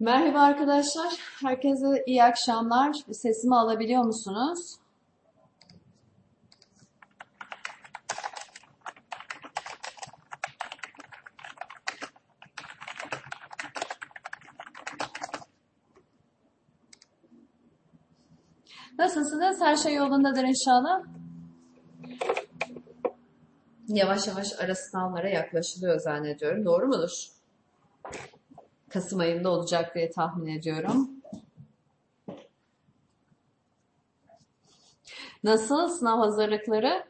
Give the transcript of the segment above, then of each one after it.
Merhaba arkadaşlar. Herkese iyi akşamlar. Sesimi alabiliyor musunuz? Nasılsınız? Her şey yolundadır inşallah. Yavaş yavaş ara sınavlara yaklaşılıyor zannediyorum. Doğru mudur? Kasım ayında olacak diye tahmin ediyorum. Nasıl sınav hazırlıkları?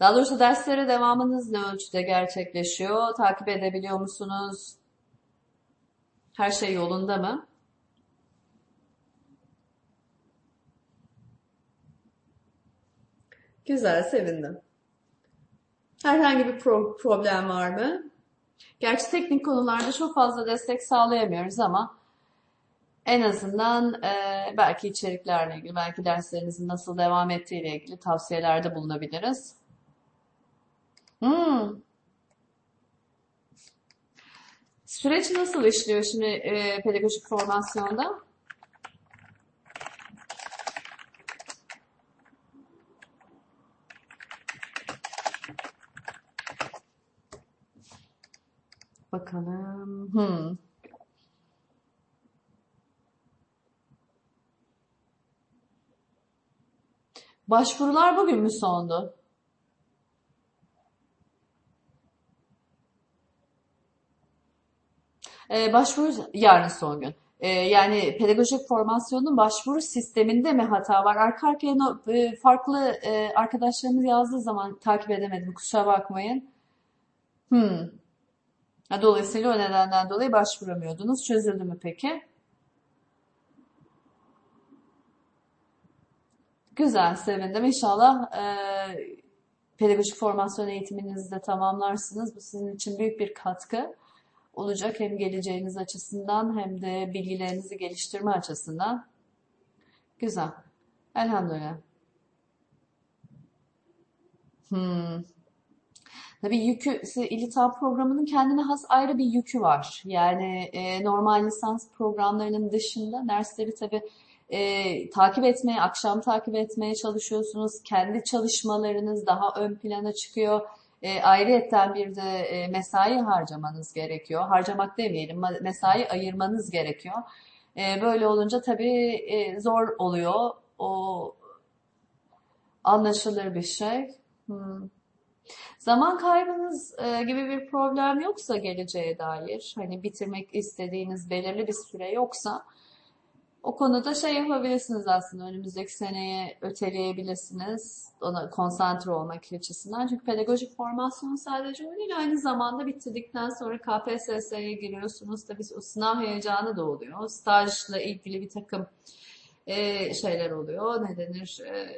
Daha doğrusu derslere devamınız ne ölçüde gerçekleşiyor? Takip edebiliyor musunuz? Her şey yolunda mı? Güzel, sevindim. Herhangi bir pro- problem var mı? Gerçi teknik konularda çok fazla destek sağlayamıyoruz ama en azından e, belki içeriklerle ilgili, belki derslerinizin nasıl devam ettiğiyle ilgili tavsiyelerde bulunabiliriz. Hmm. Süreç nasıl işliyor şimdi e, pedagojik formasyonda? Bakalım. Hmm. Başvurular bugün mü sondu? Ee, başvuru yarın son gün. Ee, yani pedagojik formasyonun başvuru sisteminde mi hata var? Arka arkaya no- e, farklı e, arkadaşlarımız yazdığı zaman takip edemedim. Kusura bakmayın. Hmm. Dolayısıyla o nedenden dolayı başvuramıyordunuz. Çözüldü mü peki? Güzel, sevindim. İnşallah e, pedagojik formasyon eğitiminizi de tamamlarsınız. Bu sizin için büyük bir katkı olacak hem geleceğiniz açısından hem de bilgilerinizi geliştirme açısından. Güzel. Elhamdülillah. Hmm. Tabii yükü, İLİTAB programının kendine has ayrı bir yükü var. Yani e, normal lisans programlarının dışında dersleri tabii e, takip etmeye, akşam takip etmeye çalışıyorsunuz. Kendi çalışmalarınız daha ön plana çıkıyor. E, ayrıyetten bir de e, mesai harcamanız gerekiyor. Harcamak demeyelim, mesai ayırmanız gerekiyor. E, böyle olunca tabii e, zor oluyor. O anlaşılır bir şey. Hmm. Zaman kaybınız e, gibi bir problem yoksa geleceğe dair, hani bitirmek istediğiniz belirli bir süre yoksa o konuda şey yapabilirsiniz aslında önümüzdeki seneye öteleyebilirsiniz ona konsantre olmak açısından. Çünkü pedagojik formasyon sadece o değil aynı zamanda bitirdikten sonra KPSS'ye giriyorsunuz. Tabii o sınav heyecanı da oluyor. Stajla ilgili bir takım e, şeyler oluyor. Ne denir? E,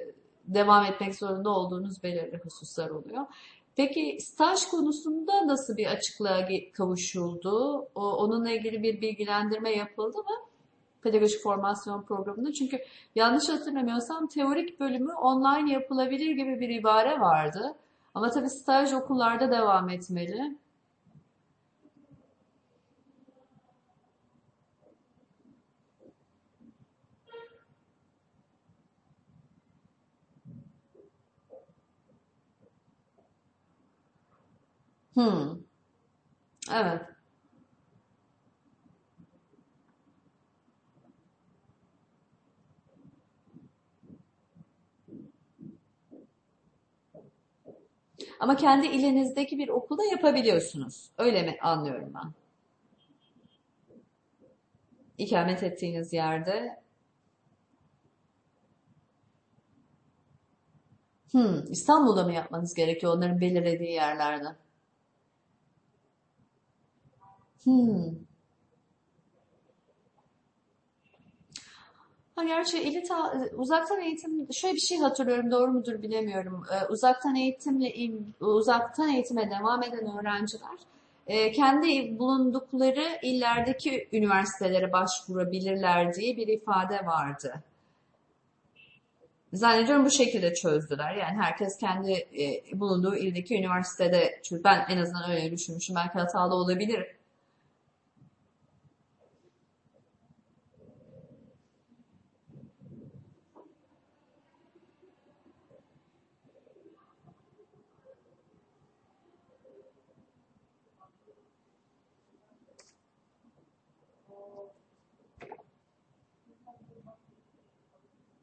devam etmek zorunda olduğunuz belirli hususlar oluyor. Peki staj konusunda nasıl bir açıklığa kavuşuldu? O, onunla ilgili bir bilgilendirme yapıldı mı? Pedagojik formasyon programında. Çünkü yanlış hatırlamıyorsam teorik bölümü online yapılabilir gibi bir ibare vardı. Ama tabii staj okullarda devam etmeli. Hmm, evet. Ama kendi ilinizdeki bir okulda yapabiliyorsunuz. Öyle mi anlıyorum ben? İkamet ettiğiniz yerde. Hmm, İstanbul'da mı yapmanız gerekiyor onların belirlediği yerlerde? Hmm. Ha gerçi elit uzaktan eğitim şöyle bir şey hatırlıyorum doğru mudur bilemiyorum. Ee, uzaktan eğitimle uzaktan eğitime devam eden öğrenciler e, kendi bulundukları illerdeki üniversitelere başvurabilirler diye bir ifade vardı. Zannediyorum bu şekilde çözdüler. Yani herkes kendi e, bulunduğu ildeki üniversitede çöz. Ben en azından öyle düşünmüşüm. Belki hatalı olabilir.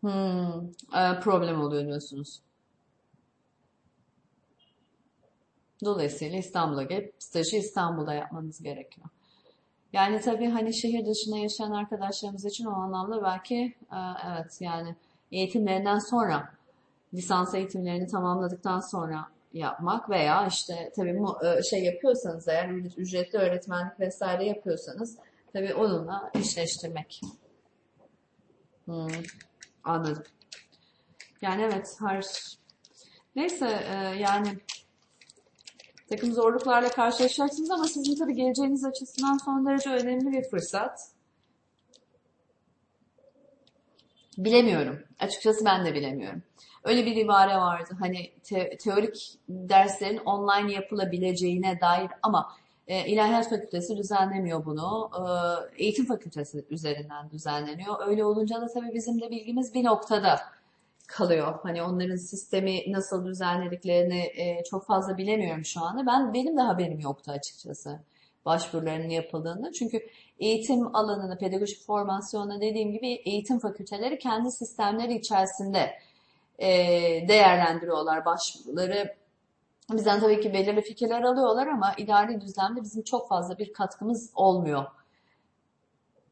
Hmm, e, problem oluyor diyorsunuz. Dolayısıyla İstanbul'a gelip stajı İstanbul'da yapmanız gerekiyor. Yani tabii hani şehir dışında yaşayan arkadaşlarımız için o anlamda belki e, evet yani eğitimlerinden sonra lisans eğitimlerini tamamladıktan sonra yapmak veya işte tabii mu- e, şey yapıyorsanız eğer ücretli öğretmenlik vesaire yapıyorsanız tabii onunla eşleştirmek. Hmm, anladım. Yani evet her neyse e, yani takım zorluklarla karşılaşacaksınız ama sizin tabii geleceğiniz açısından son derece önemli bir fırsat. Bilemiyorum. Açıkçası ben de bilemiyorum. Öyle bir ibare vardı. Hani te- teorik derslerin online yapılabileceğine dair ama e, İlahiyat Fakültesi düzenlemiyor bunu. E, eğitim Fakültesi üzerinden düzenleniyor. Öyle olunca da tabii bizim de bilgimiz bir noktada kalıyor. Hani onların sistemi nasıl düzenlediklerini e, çok fazla bilemiyorum şu anda. Ben benim de haberim yoktu açıkçası başvurularının yapıldığını. Çünkü eğitim alanını, pedagojik formasyonda dediğim gibi eğitim fakülteleri kendi sistemleri içerisinde e, değerlendiriyorlar başvuruları. Bizden tabii ki belirli fikirler alıyorlar ama idari düzlemde bizim çok fazla bir katkımız olmuyor.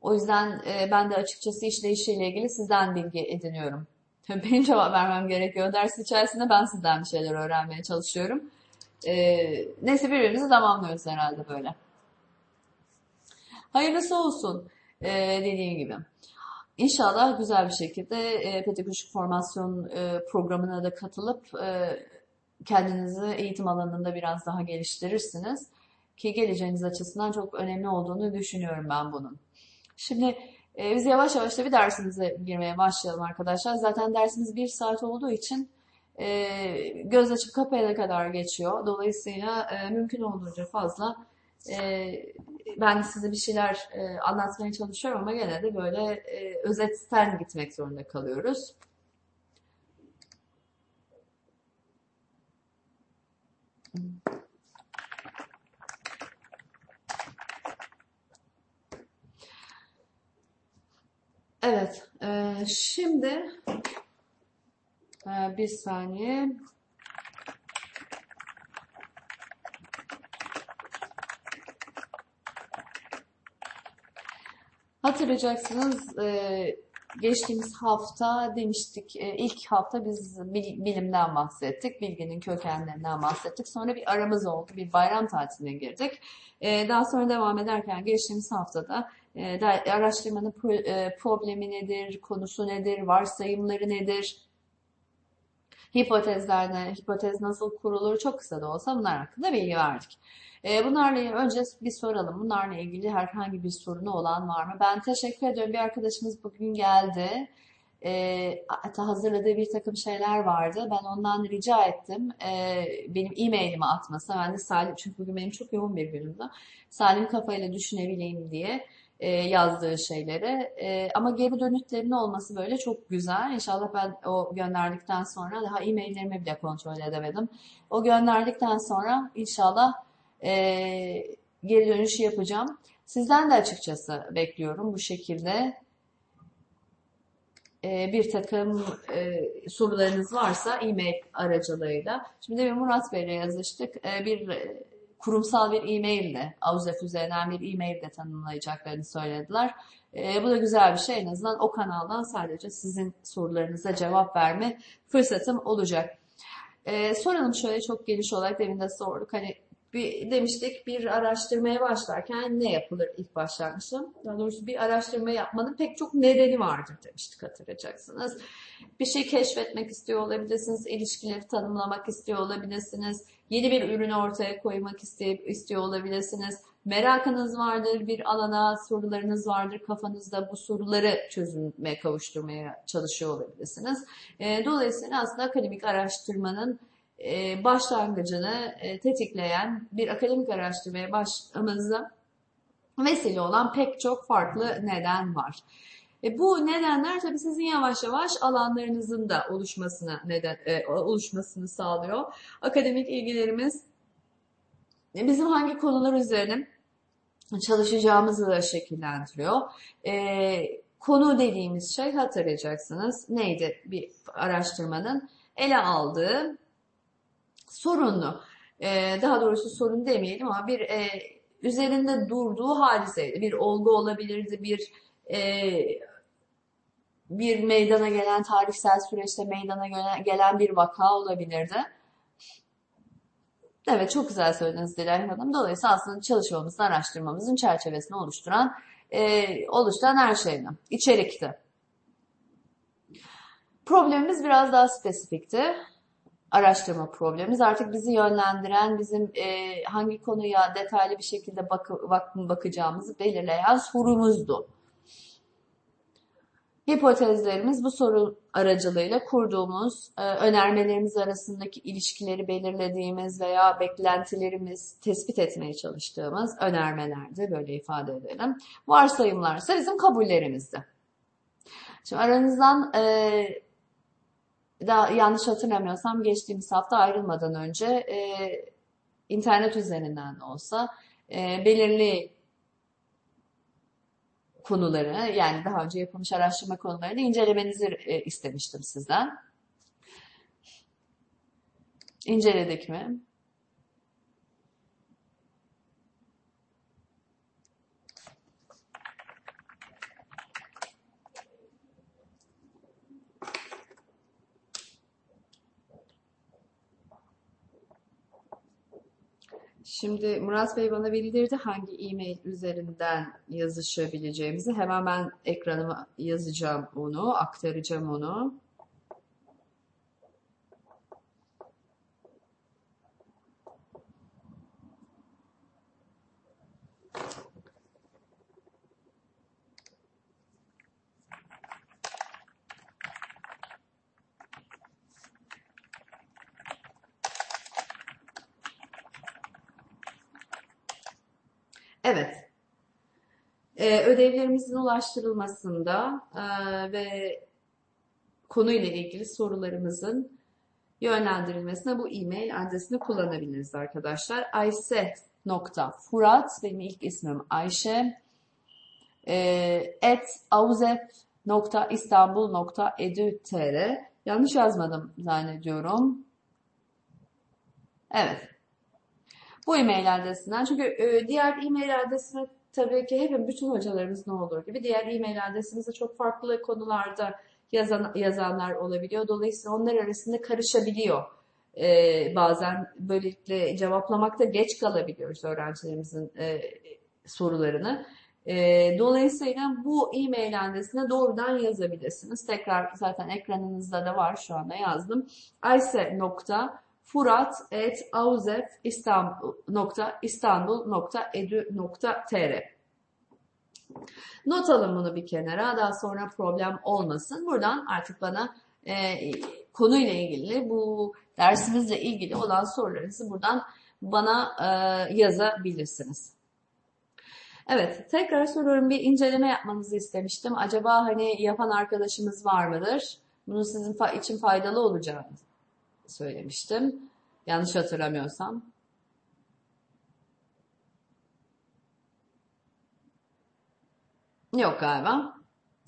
O yüzden e, ben de açıkçası işleyişiyle ilgili sizden bilgi ediniyorum. Benim cevap vermem gerekiyor. Ders içerisinde ben sizden bir şeyler öğrenmeye çalışıyorum. E, neyse birbirimizi tamamlıyoruz herhalde böyle. Hayırlısı olsun e, dediğim gibi. İnşallah güzel bir şekilde e, pedagojik formasyon programına da katılıp kendinizi eğitim alanında biraz daha geliştirirsiniz. Ki geleceğiniz açısından çok önemli olduğunu düşünüyorum ben bunun. Şimdi e, biz yavaş yavaş da bir dersimize girmeye başlayalım arkadaşlar. Zaten dersimiz bir saat olduğu için e, göz açıp kapayana kadar geçiyor. Dolayısıyla e, mümkün olduğunca fazla e, ben size bir şeyler e, anlatmaya çalışıyorum ama gene de böyle e, özetten gitmek zorunda kalıyoruz. Evet, e, şimdi e, bir saniye. Hatırlayacaksınız e, geçtiğimiz hafta demiştik e, ilk hafta biz bilimden bahsettik, bilginin kökenlerinden bahsettik. Sonra bir aramız oldu, bir bayram tatiline girdik. E, daha sonra devam ederken geçtiğimiz haftada araştırmanın problemi nedir, konusu nedir, varsayımları nedir, hipotezler ne, hipotez nasıl kurulur çok kısa da olsa bunlar hakkında bilgi verdik. E, bunlarla önce bir soralım. Bunlarla ilgili herhangi bir sorunu olan var mı? Ben teşekkür ediyorum. Bir arkadaşımız bugün geldi. E, hazırladığı bir takım şeyler vardı. Ben ondan rica ettim. E, benim e-mailimi atmasa. Ben de Salim, çünkü bugün benim çok yoğun bir günümde. Salim kafayla düşünebileyim diye e, yazdığı şeyleri. E, ama geri dönütlerinin olması böyle çok güzel. İnşallah ben o gönderdikten sonra daha e-maillerimi bile kontrol edemedim. O gönderdikten sonra inşallah e, geri dönüşü yapacağım. Sizden de açıkçası bekliyorum bu şekilde. E, bir takım e, sorularınız varsa e-mail aracılığıyla. Şimdi bir Murat Bey'le yazıştık. E, bir e, kurumsal bir e-mail de, Avzef üzerinden bir e-mail de tanımlayacaklarını söylediler. E, bu da güzel bir şey. En azından o kanaldan sadece sizin sorularınıza cevap verme fırsatım olacak. E, soralım şöyle çok geniş olarak demin de sorduk. Hani bir, demiştik bir araştırmaya başlarken ne yapılır ilk başlangıçta? Daha doğrusu bir araştırma yapmanın pek çok nedeni vardır demiştik hatırlayacaksınız. Bir şey keşfetmek istiyor olabilirsiniz, ilişkileri tanımlamak istiyor olabilirsiniz, yeni bir ürünü ortaya koymak isteyip, istiyor olabilirsiniz. Merakınız vardır, bir alana sorularınız vardır, kafanızda bu soruları çözüme kavuşturmaya çalışıyor olabilirsiniz. Dolayısıyla aslında akademik araştırmanın e, başlangıcını e, tetikleyen bir akademik araştırmaya başlamamıza vesile olan pek çok farklı neden var. E, bu nedenler tabii sizin yavaş yavaş alanlarınızın da oluşmasına neden e, oluşmasını sağlıyor. Akademik ilgilerimiz e, bizim hangi konular üzerine çalışacağımızı da şekillendiriyor. E, konu dediğimiz şey hatırlayacaksınız. Neydi bir araştırmanın ele aldığı sorunlu, e, daha doğrusu sorun demeyelim ama bir e, üzerinde durduğu hadiseydi. Bir olgu olabilirdi, bir e, bir meydana gelen tarihsel süreçte meydana gelen bir vaka olabilirdi. Evet çok güzel söylediniz Dilay Hanım. Dolayısıyla aslında çalışmamızın, araştırmamızın çerçevesini oluşturan, e, oluşturan her şeydi. İçerikti. Problemimiz biraz daha spesifikti. Araştırma problemimiz artık bizi yönlendiren, bizim e, hangi konuya detaylı bir şekilde bak bak bakacağımızı belirleyen sorumuzdu. Hipotezlerimiz bu soru aracılığıyla kurduğumuz, e, önermelerimiz arasındaki ilişkileri belirlediğimiz veya beklentilerimiz tespit etmeye çalıştığımız önermelerdi, böyle ifade edelim. Varsayımlarsa bizim kabullerimizdi. Şimdi aranızdan e, daha yanlış hatırlamıyorsam geçtiğimiz hafta ayrılmadan önce e, internet üzerinden de olsa e, belirli konuları yani daha önce yapılmış araştırma konularını incelemenizi e, istemiştim sizden. İnceledik mi? Şimdi Murat Bey bana bildirdi hangi e-mail üzerinden yazışabileceğimizi. Hemen ben ekranıma yazacağım onu, aktaracağım onu. Ee, ödevlerimizin ulaştırılmasında e, ve konuyla ilgili sorularımızın yönlendirilmesine bu e-mail adresini kullanabiliriz arkadaşlar. ayse.furat benim ilk ismim Ayşe e, at auzef.istanbul.edu.tr Yanlış yazmadım zannediyorum. Evet. Bu e-mail adresinden. Çünkü e, diğer e-mail adresine tabii ki hep bütün hocalarımız ne olur gibi diğer e-mail adresimizde çok farklı konularda yazan, yazanlar olabiliyor. Dolayısıyla onlar arasında karışabiliyor. Ee, bazen böylelikle cevaplamakta geç kalabiliyoruz öğrencilerimizin e, sorularını. E, dolayısıyla bu e-mail adresine doğrudan yazabilirsiniz. Tekrar zaten ekranınızda da var şu anda yazdım. ayse.com furat.auzef.istanbul.edu.tr Not alın bunu bir kenara. Daha sonra problem olmasın. Buradan artık bana e, konuyla ilgili, bu dersimizle ilgili olan sorularınızı buradan bana e, yazabilirsiniz. Evet, tekrar soruyorum. Bir inceleme yapmanızı istemiştim. Acaba hani yapan arkadaşımız var mıdır? Bunun sizin için faydalı olacağını söylemiştim. Yanlış hatırlamıyorsam. Yok galiba.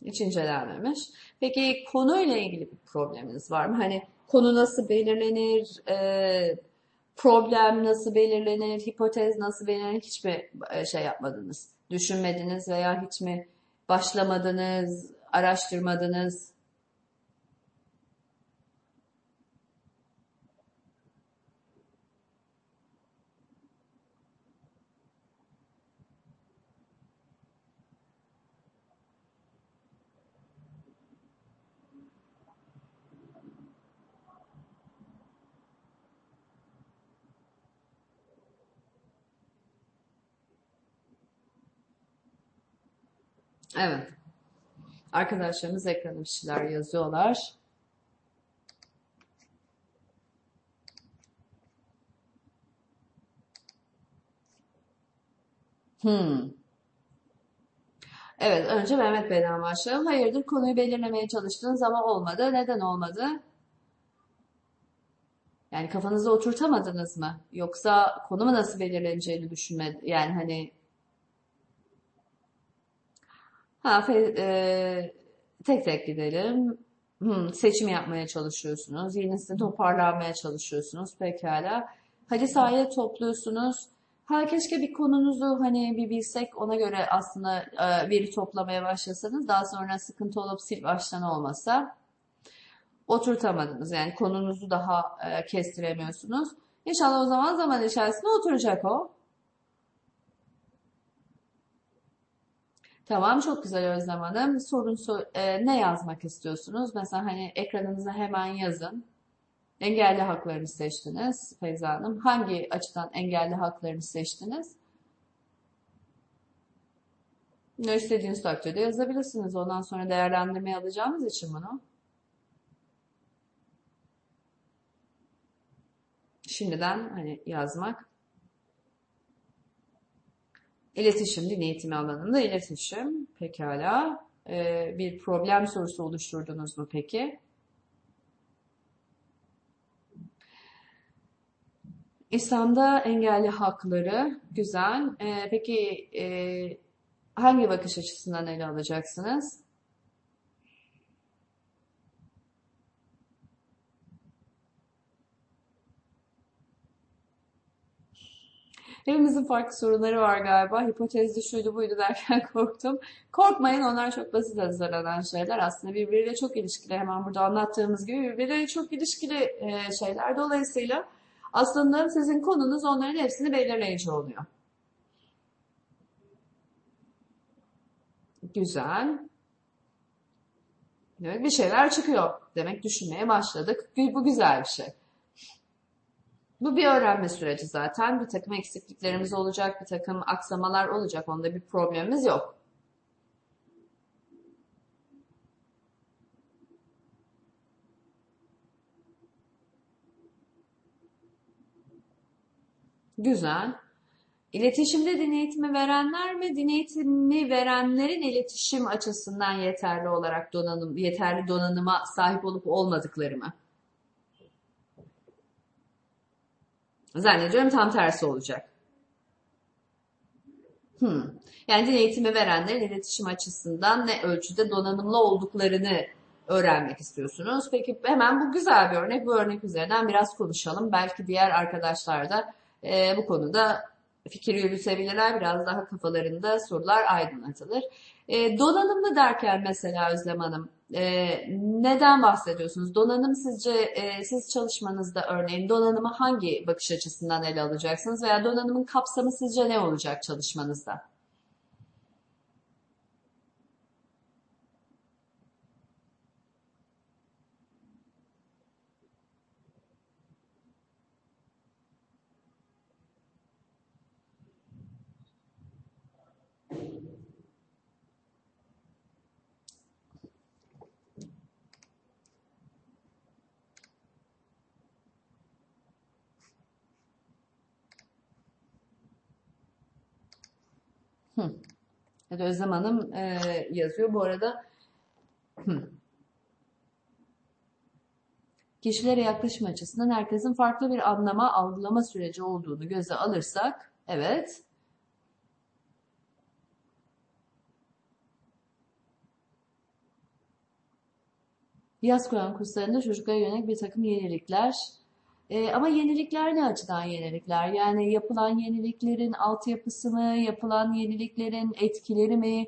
Hiç incelenmemiş. Peki konuyla ilgili bir probleminiz var mı? Hani konu nasıl belirlenir? E, problem nasıl belirlenir? Hipotez nasıl belirlenir? Hiç mi e, şey yapmadınız? Düşünmediniz veya hiç mi başlamadınız? Araştırmadınız? Evet. Arkadaşlarımız ekrana bir şeyler yazıyorlar. Hmm. Evet, önce Mehmet Bey'den başlayalım. Hayırdır konuyu belirlemeye çalıştınız ama olmadı. Neden olmadı? Yani kafanızda oturtamadınız mı? Yoksa konu mu nasıl belirleneceğini düşünmedi? Yani hani Ha, fe- e, tek tek gidelim. Hmm, seçim yapmaya çalışıyorsunuz. Yenisini toparlanmaya çalışıyorsunuz. Pekala. Hadi sahaya topluyorsunuz. Ha, keşke bir konunuzu hani bir bilsek ona göre aslında e, veri toplamaya başlasanız daha sonra sıkıntı olup sil baştan olmasa oturtamadınız. Yani konunuzu daha e, kestiremiyorsunuz. İnşallah o zaman zaman içerisinde oturacak o. Tamam, çok güzel Özlem Hanım. Sorun so- e, ne yazmak istiyorsunuz? Mesela hani ekranınıza hemen yazın. Engelli haklarını seçtiniz Feyza Hanım. Hangi açıdan engelli haklarını seçtiniz? Ne istediğiniz takdirde yazabilirsiniz. Ondan sonra değerlendirmeye alacağımız için bunu. Şimdiden hani yazmak. İletişim, din eğitimi alanında iletişim. Pekala. Ee, bir problem sorusu oluşturdunuz mu peki? İslam'da engelli hakları. Güzel. Ee, peki e, hangi bakış açısından ele alacaksınız? Hepimizin farklı sorunları var galiba. Hipotezli şuydu buydu derken korktum. Korkmayın onlar çok basit hazırlanan şeyler. Aslında birbiriyle çok ilişkili. Hemen burada anlattığımız gibi birbiriyle çok ilişkili e, şeyler. Dolayısıyla aslında sizin konunuz onların hepsini belirleyici oluyor. Güzel. Evet bir şeyler çıkıyor. Demek düşünmeye başladık. Bu güzel bir şey. Bu bir öğrenme süreci zaten. Bir takım eksikliklerimiz olacak, bir takım aksamalar olacak. Onda bir problemimiz yok. Güzel. İletişimde din eğitimi verenler mi, din eğitimi verenlerin iletişim açısından yeterli olarak donanım, yeterli donanıma sahip olup olmadıkları mı? Zannediyorum tam tersi olacak. Hmm. Yani dil eğitimi verenlerin iletişim açısından ne ölçüde donanımlı olduklarını öğrenmek istiyorsunuz. Peki hemen bu güzel bir örnek. Bu örnek üzerinden biraz konuşalım. Belki diğer arkadaşlar da e, bu konuda fikir yürütebilirler. Biraz daha kafalarında sorular aydınlatılır. E, donanımlı derken mesela Özlem Hanım e, neden bahsediyorsunuz? Donanım sizce e, siz çalışmanızda örneğin donanımı hangi bakış açısından ele alacaksınız veya donanımın kapsamı sizce ne olacak çalışmanızda? Hı. Evet, Özlem Hanım e, yazıyor. Bu arada. Kişilere yaklaşım açısından herkesin farklı bir anlama, algılama süreci olduğunu göze alırsak, evet, yaz Kur'an kurslarında çocuklara yönelik bir takım yenilikler. E, ama yenilikler ne açıdan yenilikler? Yani yapılan yeniliklerin altyapısı mı, yapılan yeniliklerin etkileri mi?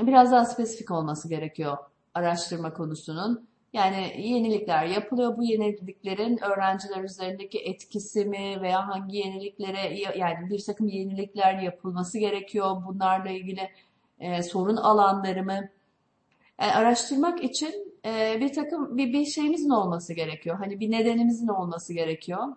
Biraz daha spesifik olması gerekiyor araştırma konusunun. Yani yenilikler yapılıyor. Bu yeniliklerin öğrenciler üzerindeki etkisi mi veya hangi yeniliklere yani bir takım yenilikler yapılması gerekiyor. Bunlarla ilgili e, sorun alanları mı? Yani araştırmak için e, bir takım bir, bir şeyimizin olması gerekiyor. Hani bir nedenimizin olması gerekiyor.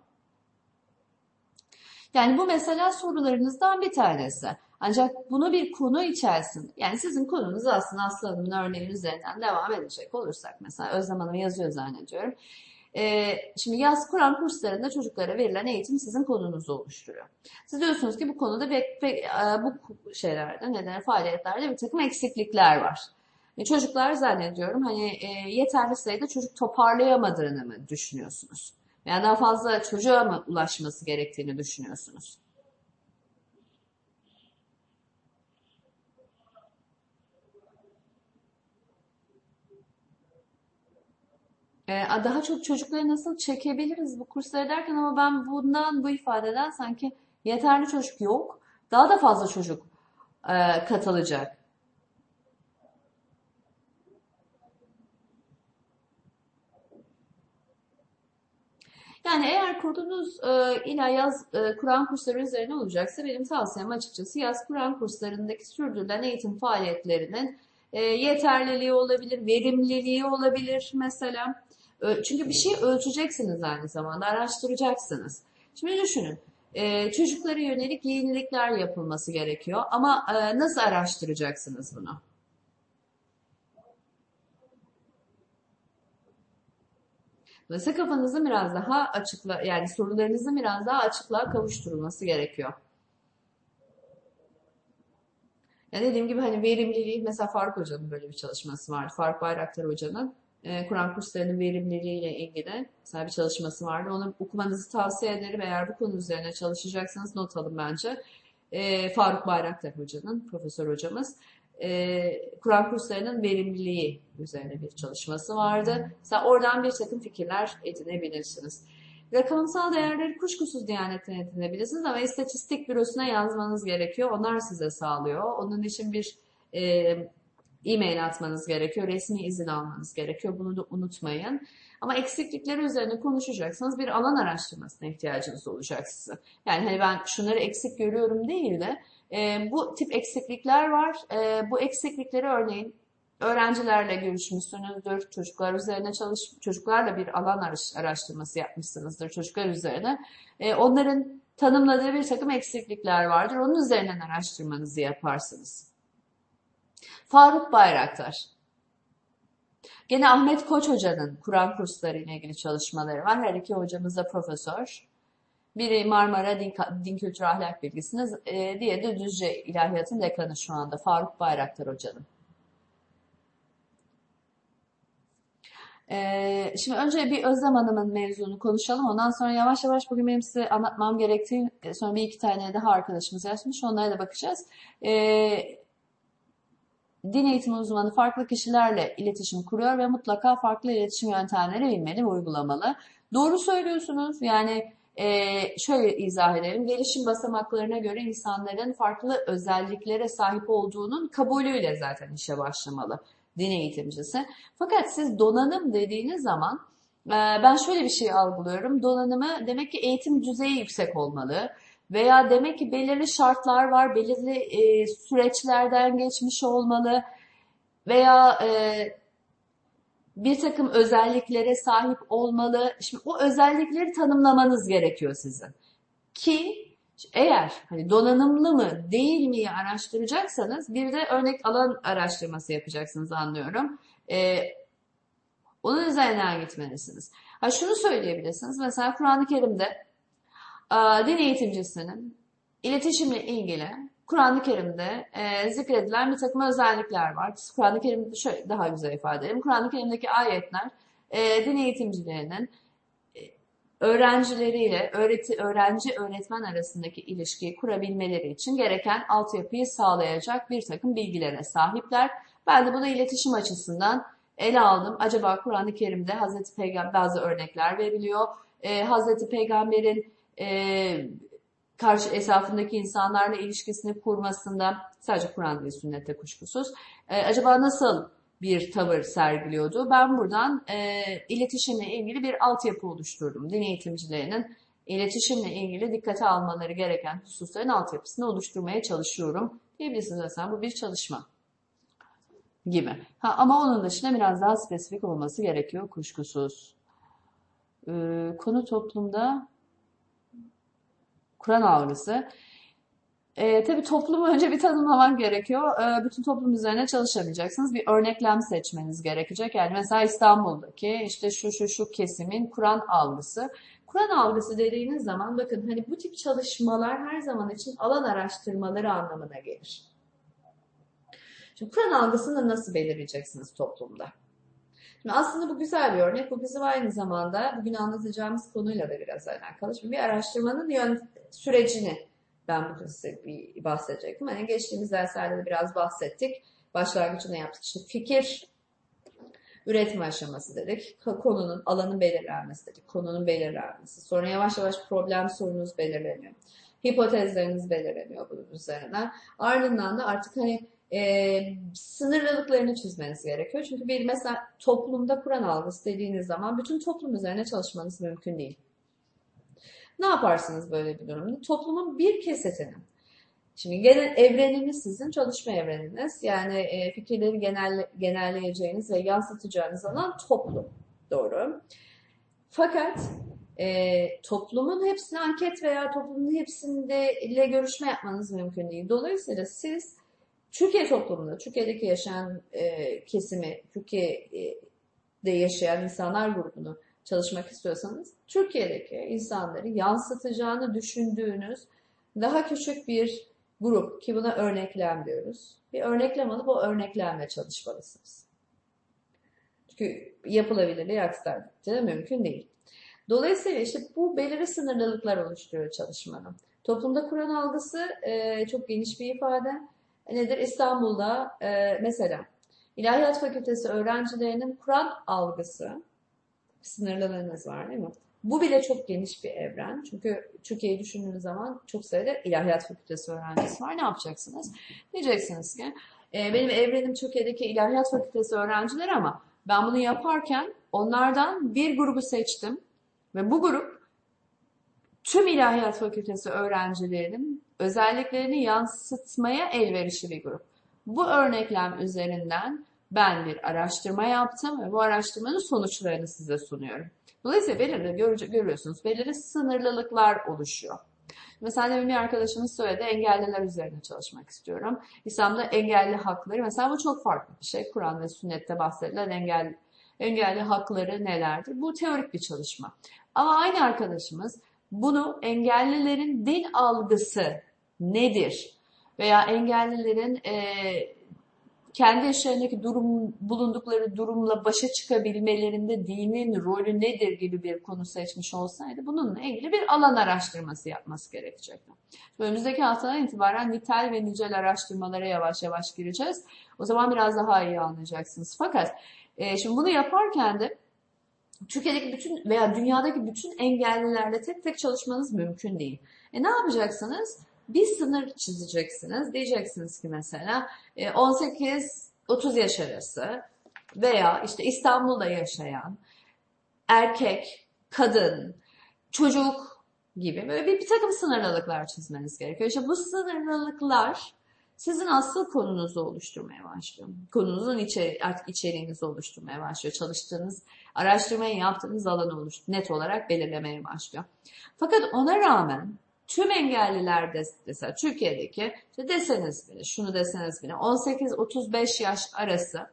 Yani bu mesela sorularınızdan bir tanesi. Ancak bunu bir konu içerisinde, yani sizin konunuz aslında Aslı Hanım'ın örneğin üzerinden devam edecek olursak mesela Özlem Hanım yazıyor zannediyorum. Ee, şimdi yaz Kur'an kurslarında çocuklara verilen eğitim sizin konunuzu oluşturuyor. Siz diyorsunuz ki bu konuda be, be, e, bu şeylerde, neden faaliyetlerde bir takım eksiklikler var. E, çocuklar zannediyorum hani e, yeterli sayıda çocuk toparlayamadığını mı düşünüyorsunuz? Veya daha fazla çocuğa mı ulaşması gerektiğini düşünüyorsunuz? E, daha çok çocukları nasıl çekebiliriz bu kurslara derken ama ben bundan bu ifadeden sanki yeterli çocuk yok. Daha da fazla çocuk e, katılacak. Yani eğer kurduğunuz e, illa yaz e, Kur'an kursları üzerine olacaksa benim tavsiyem açıkçası yaz Kur'an kurslarındaki sürdürülen eğitim faaliyetlerinin e, yeterliliği olabilir, verimliliği olabilir mesela. E, çünkü bir şey ölçeceksiniz aynı zamanda, araştıracaksınız. Şimdi düşünün, e, çocuklara yönelik yenilikler yapılması gerekiyor ama e, nasıl araştıracaksınız bunu? Dolayısıyla kafanızı biraz daha açıkla, yani sorularınızın biraz daha açıklığa kavuşturulması gerekiyor. Ya dediğim gibi hani verimliliği mesela Faruk Hoca'nın böyle bir çalışması vardı. Faruk Bayraktar Hoca'nın e, Kur'an kurslarının verimliliğiyle ilgili mesela bir çalışması vardı. Onu okumanızı tavsiye ederim. Eğer bu konu üzerine çalışacaksanız not alın bence. E, Faruk Bayraktar Hoca'nın, profesör hocamız e, Kur'an kurslarının verimliliği üzerine bir çalışması vardı. Mesela oradan bir takım fikirler edinebilirsiniz. Rakamsal değerleri kuşkusuz Diyanet'ten edinebilirsiniz ama istatistik bürosuna yazmanız gerekiyor. Onlar size sağlıyor. Onun için bir e, e-mail atmanız gerekiyor. Resmi izin almanız gerekiyor. Bunu da unutmayın. Ama eksiklikleri üzerine konuşacaksanız bir alan araştırmasına ihtiyacınız olacak sizin. Yani hani ben şunları eksik görüyorum değil de e, bu tip eksiklikler var. E, bu eksiklikleri örneğin öğrencilerle görüşmüşsünüzdür, çocuklar üzerine çalış, çocuklarla bir alan araştırması yapmışsınızdır çocuklar üzerine. E, onların tanımladığı bir takım eksiklikler vardır. Onun üzerinden araştırmanızı yaparsınız. Faruk Bayraktar. Gene Ahmet Koç Hoca'nın Kur'an kursları ile ilgili çalışmaları var. Her iki hocamız da profesör. Biri Marmara Din, Din Kültür Ahlak Bilgisi'niz, e, diğeri de Düzce İlahiyat'ın dekanı şu anda Faruk Bayraktar Hoca'nın. Ee, şimdi önce bir Özlem Hanım'ın mevzunu konuşalım. Ondan sonra yavaş yavaş bugün benim size anlatmam gerektiği sonra bir iki tane daha arkadaşımız yazmış. Onlara da bakacağız. Ee, din eğitimi uzmanı farklı kişilerle iletişim kuruyor ve mutlaka farklı iletişim yöntemleri bilmeli ve uygulamalı. Doğru söylüyorsunuz. Yani e, şöyle izah edelim. Gelişim basamaklarına göre insanların farklı özelliklere sahip olduğunun kabulüyle zaten işe başlamalı din eğitimcisi. Fakat siz donanım dediğiniz zaman e, ben şöyle bir şey algılıyorum. Donanımı demek ki eğitim düzeyi yüksek olmalı. Veya demek ki belirli şartlar var, belirli e, süreçlerden geçmiş olmalı. Veya e, bir takım özelliklere sahip olmalı. Şimdi o özellikleri tanımlamanız gerekiyor sizin. Ki eğer hani donanımlı mı değil mi araştıracaksanız bir de örnek alan araştırması yapacaksınız anlıyorum. Ee, onun üzerinden gitmelisiniz. Ha şunu söyleyebilirsiniz. Mesela Kur'an-ı Kerim'de din eğitimcisinin iletişimle ilgili Kur'an-ı Kerim'de e, zikredilen bir takım özellikler var. Kur'an-ı Kerim'de şöyle daha güzel ifade edelim. Kur'an-ı Kerim'deki ayetler e, din eğitimcilerinin e, öğrencileriyle öğreti, öğrenci öğretmen arasındaki ilişkiyi kurabilmeleri için gereken altyapıyı sağlayacak bir takım bilgilere sahipler. Ben de bunu iletişim açısından ele aldım. Acaba Kur'an-ı Kerim'de Hazreti Peygamber bazı örnekler veriliyor. E, Hazreti Peygamber'in e, karşı esafındaki insanlarla ilişkisini kurmasında sadece Kur'an ve sünnette kuşkusuz. E, acaba nasıl bir tavır sergiliyordu? Ben buradan e, iletişimle ilgili bir altyapı oluşturdum. Din eğitimcilerinin iletişimle ilgili dikkate almaları gereken hususların altyapısını oluşturmaya çalışıyorum. Diyebilirsiniz mesela bu bir çalışma gibi. Ha, ama onun dışında biraz daha spesifik olması gerekiyor kuşkusuz. Ee, konu toplumda Kur'an algısı. E, tabii toplumu önce bir tanımlamak gerekiyor. E, bütün toplum üzerine çalışamayacaksınız. Bir örneklem seçmeniz gerekecek. Yani mesela İstanbul'daki işte şu şu şu kesimin Kur'an algısı. Kur'an algısı dediğiniz zaman bakın hani bu tip çalışmalar her zaman için alan araştırmaları anlamına gelir. Şimdi Kur'an algısını nasıl belirleyeceksiniz toplumda? Şimdi aslında bu güzel bir örnek. Bu bizim aynı zamanda bugün anlatacağımız konuyla da biraz alakalı. Şimdi bir araştırmanın yön sürecini ben bugün size bir bahsedecektim. Hani geçtiğimiz derslerde de biraz bahsettik. Başlangıcında yaptık. İşte fikir Üretim aşaması dedik. Konunun, alanın belirlenmesi dedik. Konunun belirlenmesi. Sonra yavaş yavaş problem sorunuz belirleniyor. Hipotezleriniz belirleniyor bunun üzerine. Ardından da artık hani e, sınırlılıklarını çizmeniz gerekiyor. Çünkü bir mesela toplumda Kur'an algısı dediğiniz zaman bütün toplum üzerine çalışmanız mümkün değil. Ne yaparsınız böyle bir durumda? Toplumun bir kesitini. Şimdi genel evreniniz sizin çalışma evreniniz. Yani e, fikirleri genel, genelleyeceğiniz ve yansıtacağınız alan toplum. Doğru. Fakat e, toplumun hepsini anket veya toplumun hepsinde ile görüşme yapmanız mümkün değil. Dolayısıyla siz Türkiye toplumunda, Türkiye'deki yaşayan e, kesimi, Türkiye'de yaşayan insanlar grubunu çalışmak istiyorsanız Türkiye'deki insanları yansıtacağını düşündüğünüz daha küçük bir grup ki buna örneklem diyoruz. Bir örneklem alıp o örneklemle çalışmalısınız. Çünkü yapılabilirliği aksi takdirde mümkün değil. Dolayısıyla işte bu belirli sınırlılıklar oluşturuyor çalışmanın. Toplumda Kur'an algısı e, çok geniş bir ifade. Nedir? İstanbul'da e, mesela İlahiyat Fakültesi öğrencilerinin Kur'an algısı sınırlılığınız var değil mi? Bu bile çok geniş bir evren. Çünkü Türkiye'yi düşündüğünüz zaman çok sayıda ilahiyat fakültesi öğrencisi var. Ne yapacaksınız? Diyeceksiniz ki e, benim evrenim Türkiye'deki ilahiyat fakültesi öğrenciler ama ben bunu yaparken onlardan bir grubu seçtim. Ve bu grup tüm ilahiyat fakültesi öğrencilerinin özelliklerini yansıtmaya elverişli bir grup. Bu örneklem üzerinden ben bir araştırma yaptım ve bu araştırmanın sonuçlarını size sunuyorum. Dolayısıyla belirli görüyorsunuz belirli sınırlılıklar oluşuyor. Mesela demin bir arkadaşımız söyledi engelliler üzerine çalışmak istiyorum. İslam'da engelli hakları mesela bu çok farklı bir şey. Kur'an ve sünnette bahsedilen engelli, engelli hakları nelerdir? Bu teorik bir çalışma. Ama aynı arkadaşımız bunu engellilerin din algısı nedir? Veya engellilerin e, kendi işlerindeki durum, bulundukları durumla başa çıkabilmelerinde dinin rolü nedir gibi bir konu seçmiş olsaydı bununla ilgili bir alan araştırması yapması gerekecekti. Önümüzdeki haftadan itibaren nitel ve nicel araştırmalara yavaş yavaş gireceğiz. O zaman biraz daha iyi anlayacaksınız. Fakat e, şimdi bunu yaparken de Türkiye'deki bütün veya dünyadaki bütün engellilerle tek tek çalışmanız mümkün değil. E ne yapacaksınız? Bir sınır çizeceksiniz. Diyeceksiniz ki mesela 18-30 e, yaş arası veya işte İstanbul'da yaşayan erkek, kadın, çocuk gibi böyle bir, bir takım sınırlılıklar çizmeniz gerekiyor. İşte bu sınırlılıklar sizin asıl konunuzu oluşturmaya başlıyor. Konunuzun içeri, artık içeriğinizi oluşturmaya başlıyor. Çalıştığınız, araştırmayı yaptığınız alanı oluş, net olarak belirlemeye başlıyor. Fakat ona rağmen tüm engelliler de mesela Türkiye'deki işte deseniz bile, şunu deseniz bile 18-35 yaş arası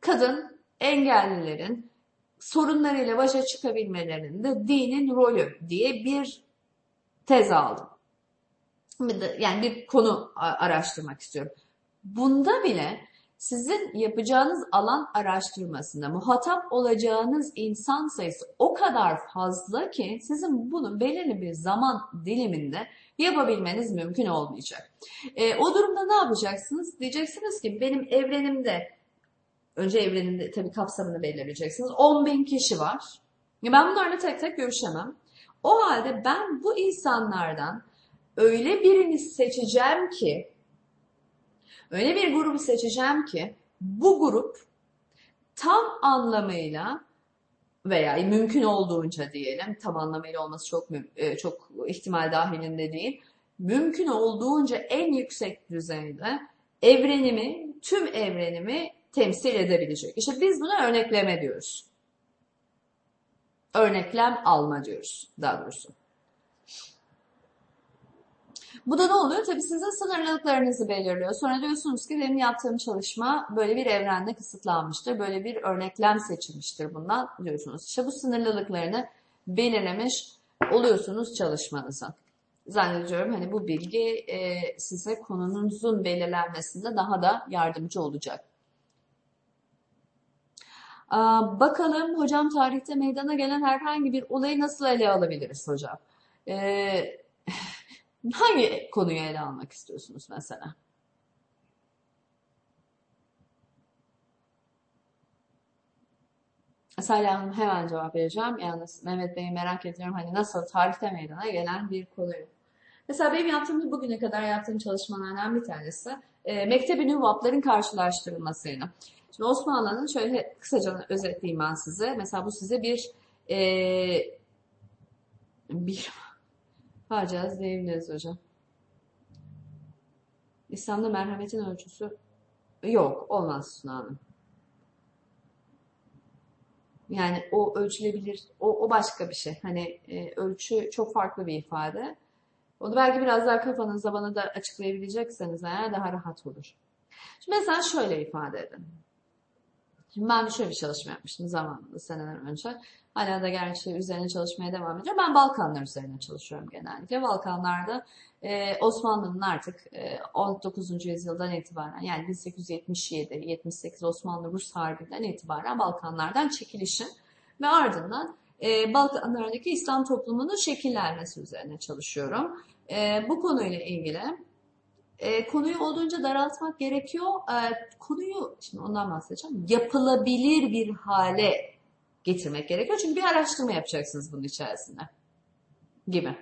kadın engellilerin sorunlarıyla başa çıkabilmelerinde dinin rolü diye bir tez aldım yani bir konu araştırmak istiyorum. Bunda bile sizin yapacağınız alan araştırmasında muhatap olacağınız insan sayısı o kadar fazla ki sizin bunu belirli bir zaman diliminde yapabilmeniz mümkün olmayacak. E, o durumda ne yapacaksınız? Diyeceksiniz ki benim evrenimde önce evreninde tabii kapsamını belirleyeceksiniz. 10 bin kişi var. Ben bunlarla tek tek görüşemem. O halde ben bu insanlardan öyle birini seçeceğim ki öyle bir grubu seçeceğim ki bu grup tam anlamıyla veya mümkün olduğunca diyelim tam anlamıyla olması çok e, çok ihtimal dahilinde değil mümkün olduğunca en yüksek düzeyde evrenimi tüm evrenimi temsil edebilecek. İşte biz buna örnekleme diyoruz. Örneklem alma diyoruz daha doğrusu. Bu da ne oluyor? Tabii sizin sınırlılıklarınızı belirliyor. Sonra diyorsunuz ki benim yaptığım çalışma böyle bir evrende kısıtlanmıştır. Böyle bir örneklem seçilmiştir bundan diyorsunuz. İşte bu sınırlılıklarını belirlemiş oluyorsunuz çalışmanıza. Zannediyorum hani bu bilgi e, size konunuzun belirlenmesinde daha da yardımcı olacak. Bakalım hocam tarihte meydana gelen herhangi bir olayı nasıl ele alabiliriz hocam? Ee, Hangi konuyu ele almak istiyorsunuz mesela? Mesela Hanım hemen cevap vereceğim. Yalnız Mehmet Bey'i merak ediyorum. Hani nasıl tarihte meydana gelen bir konuyu. Mesela benim yaptığım bugüne kadar yaptığım çalışmalardan bir tanesi e, mektebi nüvapların karşılaştırılmasıydı. Şimdi Osmanlı'nın şöyle kısaca özetleyeyim ben size. Mesela bu size bir e, bir Paracağız diyebiliriz hocam. İslam'da merhametin ölçüsü yok. Olmaz Suna. Yani o ölçülebilir, o, o başka bir şey. Hani e, ölçü çok farklı bir ifade. Onu belki biraz daha kafanızda bana da açıklayabilecekseniz eğer daha rahat olur. Şimdi mesela şöyle ifade edin. Şimdi ben şöyle bir çalışma yapmıştım zamanında seneler önce. Hala da gerçi üzerine çalışmaya devam ediyorum. Ben Balkanlar üzerine çalışıyorum genellikle. Balkanlarda e, Osmanlı'nın artık e, 19. yüzyıldan itibaren yani 1877-78 Osmanlı-Rus Harbi'nden itibaren Balkanlardan çekilişin ve ardından e, Balkanlardaki İslam toplumunun şekillenmesi üzerine çalışıyorum. E, bu konuyla ilgili e, konuyu olduğunca daraltmak gerekiyor. E, konuyu, şimdi ondan bahsedeceğim, yapılabilir bir hale getirmek gerekiyor. Çünkü bir araştırma yapacaksınız bunun içerisinde gibi.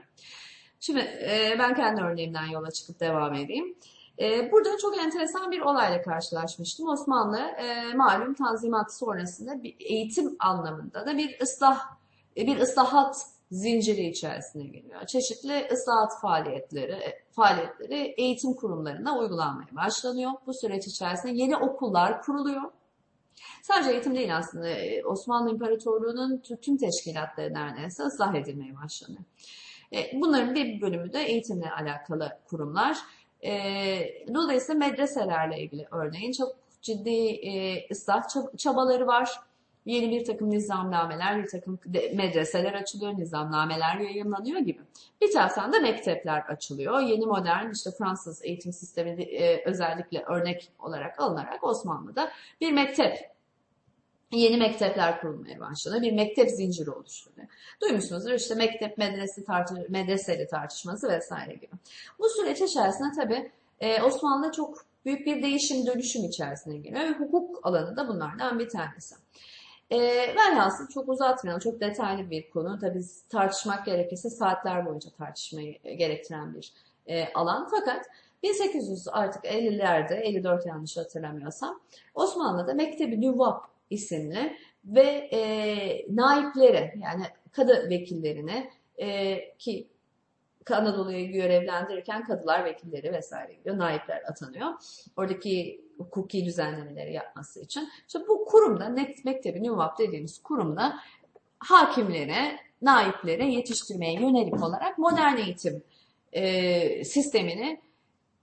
Şimdi e, ben kendi örneğimden yola çıkıp devam edeyim. E, burada çok enteresan bir olayla karşılaşmıştım. Osmanlı e, malum tanzimat sonrasında bir eğitim anlamında da bir ıslah, bir ıslahat zinciri içerisine giriyor. Çeşitli ıslahat faaliyetleri, faaliyetleri eğitim kurumlarına uygulanmaya başlanıyor. Bu süreç içerisinde yeni okullar kuruluyor. Sadece eğitim değil aslında. E, Osmanlı İmparatorluğu'nun tüm teşkilatları neredeyse ıslah edilmeye başlanıyor. E, bunların bir bölümü de eğitimle alakalı kurumlar. E, dolayısıyla medreselerle ilgili örneğin çok ciddi ıslah çabaları var. Yeni bir takım nizamnameler, bir takım medreseler açılıyor, nizamnameler yayınlanıyor gibi. Bir taraftan da mektepler açılıyor. Yeni modern işte Fransız eğitim sistemi özellikle örnek olarak alınarak Osmanlı'da bir mektep yeni mektepler kurulmaya başladı. Bir mektep zinciri oluşturuyor. Duymuşsunuzdur işte mektep medrese tartış medreseli tartışması vesaire gibi. Bu süreç içerisinde tabii e, Osmanlı çok büyük bir değişim dönüşüm içerisine giriyor hukuk alanı da bunlardan bir tanesi. E, velhasıl çok uzatmayalım, çok detaylı bir konu. Tabii tartışmak gerekirse saatler boyunca tartışmayı gerektiren bir e, alan. Fakat 1800 artık 50'lerde, 54 yanlış hatırlamıyorsam, Osmanlı'da Mektebi Nüvvap isimli ve e, naipleri yani kadı vekillerine e, ki Anadolu'yu görevlendirirken kadılar vekilleri vesaire gibi naipler atanıyor. Oradaki hukuki düzenlemeleri yapması için. İşte bu kurumda Mektebi Nüvap dediğimiz kurumda hakimlere, naiplere yetiştirmeye yönelik olarak modern eğitim e, sistemini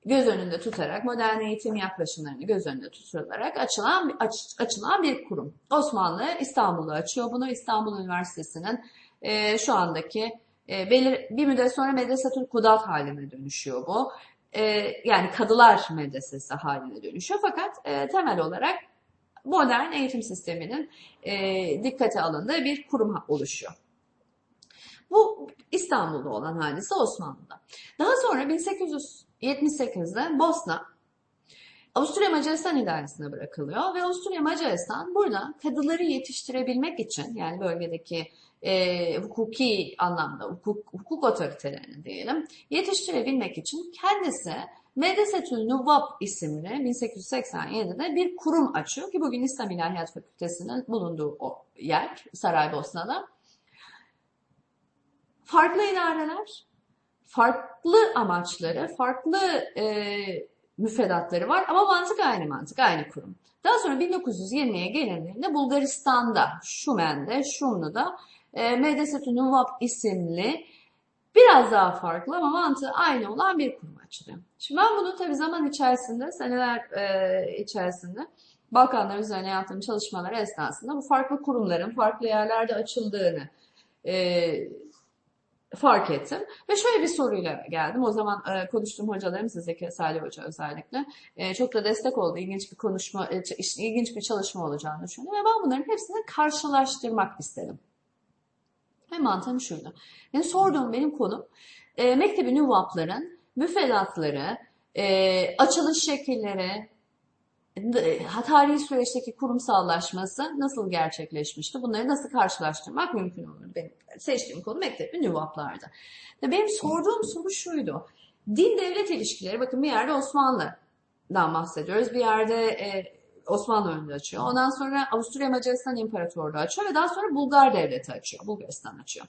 göz önünde tutarak, modern eğitim yaklaşımlarını göz önünde tutularak açılan, aç, açılan bir kurum. Osmanlı İstanbul'u açıyor bunu. İstanbul Üniversitesi'nin e, şu andaki e, belir, bir müddet sonra Medresetül Kudat haline dönüşüyor bu. E, yani kadılar medresesi haline dönüşüyor. Fakat e, temel olarak modern eğitim sisteminin e, dikkate alındığı bir kurum oluşuyor. Bu İstanbul'da olan hadise Osmanlı'da. Daha sonra 1800 78'de Bosna Avusturya Macaristan idaresine bırakılıyor ve Avusturya Macaristan burada kadıları yetiştirebilmek için yani bölgedeki e, hukuki anlamda hukuk, hukuk otoritelerini diyelim yetiştirebilmek için kendisi Medresetül Nuvab isimli 1887'de bir kurum açıyor ki bugün İslam İlahiyat Fakültesi'nin bulunduğu o yer Saraybosna'da. Farklı idareler, farklı amaçları, farklı e, müfredatları var ama mantık aynı mantık, aynı kurum. Daha sonra 1920'ye gelindiğinde Bulgaristan'da, Şumen'de, Şumlu'da e, Medresetü Nuvab isimli biraz daha farklı ama mantığı aynı olan bir kurum açılıyor. Şimdi ben bunu tabii zaman içerisinde, seneler e, içerisinde Balkanlar üzerine yaptığım çalışmalar esnasında bu farklı kurumların farklı yerlerde açıldığını e, fark ettim. Ve şöyle bir soruyla geldim. O zaman e, konuştuğum hocalarım Zeki Salih Hoca özellikle. E, çok da destek oldu. İlginç bir konuşma, e, ilginç bir çalışma olacağını düşündüm. Ve ben bunların hepsini karşılaştırmak istedim. Ve mantığım şuydu. Yani sorduğum benim konum e, Mektebi Nüvapların müfredatları, e, açılış şekilleri, tarihi süreçteki kurumsallaşması nasıl gerçekleşmişti? Bunları nasıl karşılaştırmak mümkün olur? Benim seçtiğim konu mektep. Ve benim sorduğum soru şuydu. Din devlet ilişkileri, bakın bir yerde Osmanlı'dan bahsediyoruz. Bir yerde e, Osmanlı önünde açıyor. Ondan sonra Avusturya Macaristan İmparatorluğu açıyor ve daha sonra Bulgar Devleti açıyor. Bulgaristan açıyor.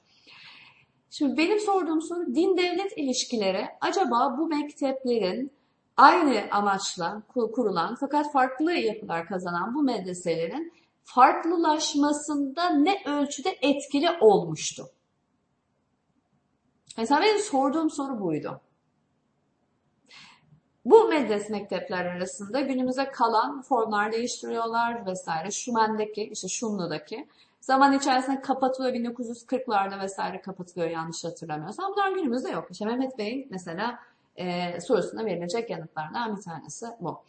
Şimdi benim sorduğum soru din devlet ilişkileri acaba bu mekteplerin aynı amaçla ku- kurulan fakat farklı yapılar kazanan bu medreselerin farklılaşmasında ne ölçüde etkili olmuştu? Mesela benim sorduğum soru buydu. Bu medres mektepler arasında günümüze kalan formlar değiştiriyorlar vesaire. Şumen'deki, işte Şumlu'daki zaman içerisinde kapatılıyor 1940'larda vesaire kapatılıyor yanlış hatırlamıyorsam. Bunlar günümüzde yok. İşte Mehmet Bey'in mesela e, sorusuna verilecek yanıtlardan bir tanesi bu.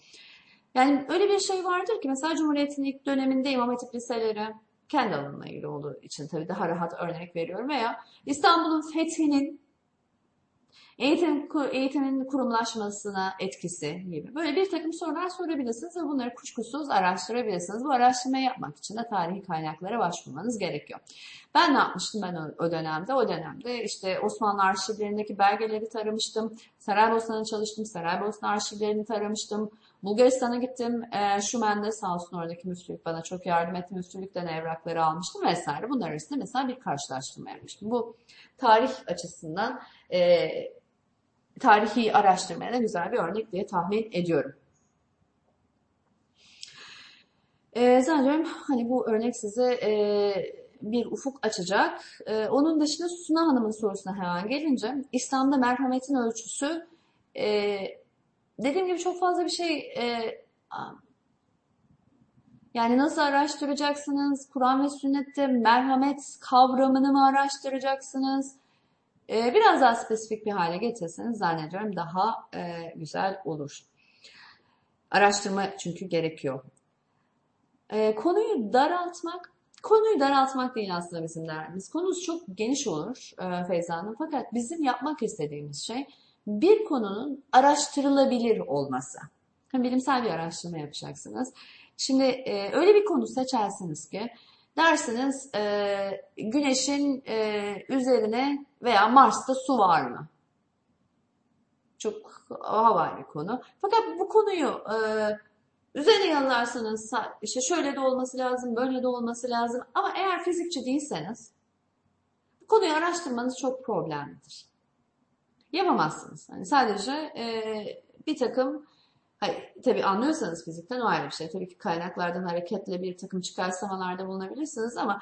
Yani öyle bir şey vardır ki mesela Cumhuriyet'in ilk döneminde İmam Hatip liseleri kendi alanımla ilgili olduğu için tabii daha rahat örnek veriyorum veya İstanbul'un fethinin eğitim, eğitimin kurumlaşmasına etkisi gibi. Böyle bir takım sorular sorabilirsiniz ve bunları kuşkusuz araştırabilirsiniz. Bu araştırmayı yapmak için de tarihi kaynaklara başvurmanız gerekiyor. Ben ne yapmıştım ben o, dönemde? O dönemde işte Osmanlı arşivlerindeki belgeleri taramıştım. Saraybosna'da çalıştım. Saraybosna arşivlerini taramıştım. Bulgaristan'a gittim. E, Şumen'de sağ olsun oradaki müftülük bana çok yardım etti. Müftülükten evrakları almıştım vesaire. Bunlar arasında mesela bir karşılaştırma yapmıştım. Bu tarih açısından e, tarihi araştırmaya güzel bir örnek diye tahmin ediyorum. E, zannediyorum hani bu örnek size e, bir ufuk açacak. E, onun dışında Suna Hanım'ın sorusuna hemen gelince İslam'da merhametin ölçüsü e, dediğim gibi çok fazla bir şey e, yani nasıl araştıracaksınız? Kur'an ve sünnette merhamet kavramını mı araştıracaksınız? Ee, biraz daha spesifik bir hale getirseniz zannediyorum daha e, güzel olur. Araştırma çünkü gerekiyor. E, konuyu daraltmak, konuyu daraltmak değil aslında bizim derdimiz. Konumuz çok geniş olur e, Feyza Hanım. Fakat bizim yapmak istediğimiz şey bir konunun araştırılabilir olması. Bilimsel bir araştırma yapacaksınız. Şimdi e, öyle bir konu seçersiniz ki dersiniz e, güneşin e, üzerine veya Mars'ta su var mı? Çok havai konu. Fakat bu konuyu e, üzerine yazarsanız işte şöyle de olması lazım, böyle de olması lazım. Ama eğer fizikçi değilseniz bu konuyu araştırmanız çok problemlidir. Yapamazsınız. Yani sadece e, bir takım Hayır, tabii anlıyorsanız fizikten o ayrı bir şey. Tabii ki kaynaklardan hareketle bir takım çıkarsamalarda bulunabilirsiniz ama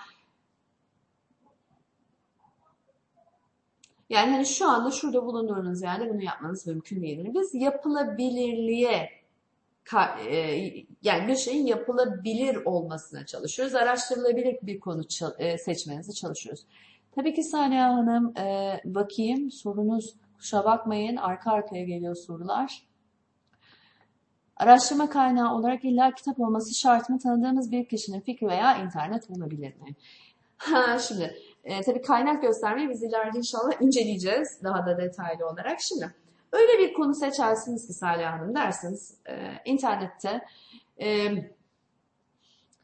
yani hani şu anda şurada bulunduğunuz yerde bunu yapmanız mümkün değil. Biz yapılabilirliğe e, yani bir şeyin yapılabilir olmasına çalışıyoruz. Araştırılabilir bir konu e, seçmenizi çalışıyoruz. Tabii ki Saniye Hanım e, bakayım sorunuz kusura bakmayın arka arkaya geliyor sorular. Araştırma kaynağı olarak illa kitap olması şart mı? Tanıdığımız bir kişinin fikri veya internet olabilir mi? Ha, şimdi e, tabii kaynak göstermeyi biz ileride inşallah inceleyeceğiz daha da detaylı olarak. Şimdi öyle bir konu seçersiniz ki Salih Hanım dersiniz e, internette e,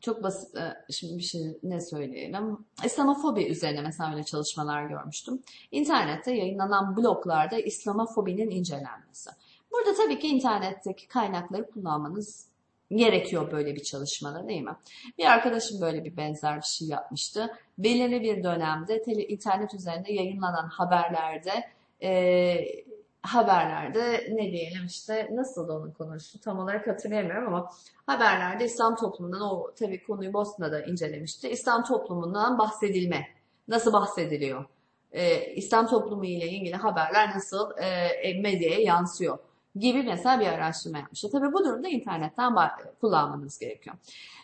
çok basit e, şimdi bir şey ne söyleyelim. İslamofobi üzerine mesela öyle çalışmalar görmüştüm. İnternette yayınlanan bloglarda İslamofobinin incelenmesi. Burada tabii ki internetteki kaynakları kullanmanız gerekiyor böyle bir çalışmada değil mi? Bir arkadaşım böyle bir benzer bir şey yapmıştı. Belirli bir dönemde tele, internet üzerinde yayınlanan haberlerde e, haberlerde ne diyelim işte nasıl onun konusu tam olarak hatırlayamıyorum ama haberlerde İslam toplumundan o tabii konuyu Bosna'da da incelemişti. İslam toplumundan bahsedilme. Nasıl bahsediliyor? Ee, İslam toplumu ile ilgili haberler nasıl e, medyaya yansıyor? Gibi mesela bir araştırma yapmıştı. Tabii bu durumda internetten kullanmanız gerekiyor.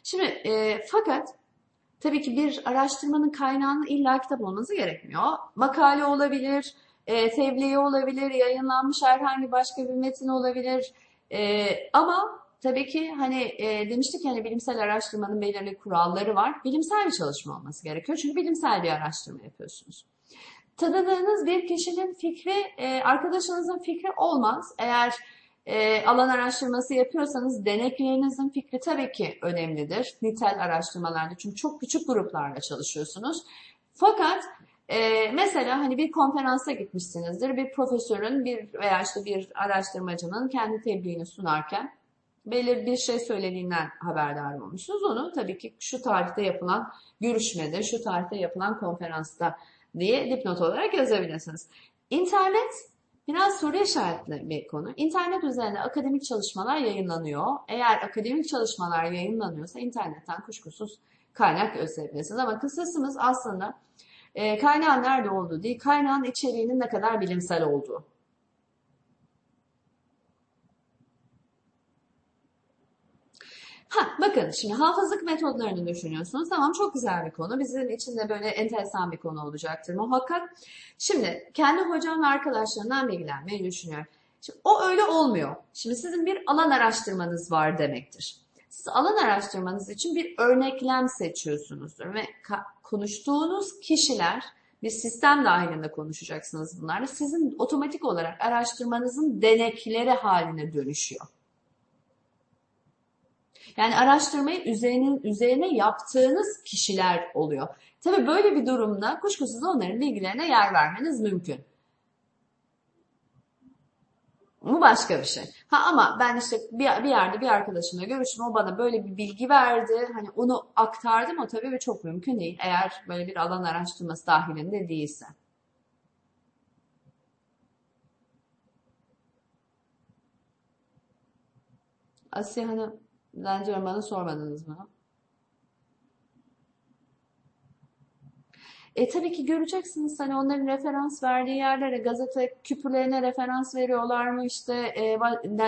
Şimdi e, fakat tabii ki bir araştırmanın kaynağının illa kitap olması gerekmiyor. Makale olabilir, e, tebliğ olabilir, yayınlanmış herhangi başka bir metin olabilir. E, ama tabii ki hani e, demiştik hani bilimsel araştırmanın belirli kuralları var. Bilimsel bir çalışma olması gerekiyor. Çünkü bilimsel bir araştırma yapıyorsunuz. Tanıdığınız bir kişinin fikri e, arkadaşınızın fikri olmaz. Eğer e, alan araştırması yapıyorsanız deneklerinizin fikri tabii ki önemlidir. Nitel araştırmalarda çünkü çok küçük gruplarla çalışıyorsunuz. Fakat e, mesela hani bir konferansa gitmişsinizdir. Bir profesörün bir veya işte bir araştırmacının kendi tebliğini sunarken belirli bir şey söylediğinden haberdar olmuşsunuz. Onu tabii ki şu tarihte yapılan görüşmede, şu tarihte yapılan konferansta diye dipnot olarak yazabilirsiniz. İnternet biraz soru işaretli bir konu. İnternet üzerinde akademik çalışmalar yayınlanıyor. Eğer akademik çalışmalar yayınlanıyorsa internetten kuşkusuz kaynak gösterebilirsiniz. Ama kısasımız aslında e, kaynağın nerede olduğu değil, kaynağın içeriğinin ne kadar bilimsel olduğu. Ha, bakın şimdi hafızlık metodlarını düşünüyorsunuz. Tamam çok güzel bir konu. Bizim için de böyle enteresan bir konu olacaktır muhakkak. Şimdi kendi hocam ve arkadaşlarından bilgilenmeyi düşünüyorum. Şimdi o öyle olmuyor. Şimdi sizin bir alan araştırmanız var demektir. Siz alan araştırmanız için bir örneklem seçiyorsunuzdur ve konuştuğunuz kişiler bir sistem dahilinde konuşacaksınız bunlarla. Sizin otomatik olarak araştırmanızın denekleri haline dönüşüyor. Yani araştırmayı üzerine, üzerine yaptığınız kişiler oluyor. Tabii böyle bir durumda kuşkusuz onların bilgilerine yer vermeniz mümkün. Bu başka bir şey. Ha ama ben işte bir, bir yerde bir arkadaşımla görüştüm. O bana böyle bir bilgi verdi. Hani onu aktardım. O tabii çok mümkün değil. Eğer böyle bir alan araştırması dahilinde değilse. Asya Hanım Bence bana sormadınız mı? E tabii ki göreceksiniz hani onların referans verdiği yerlere, gazete küpürlerine referans veriyorlar mı işte e,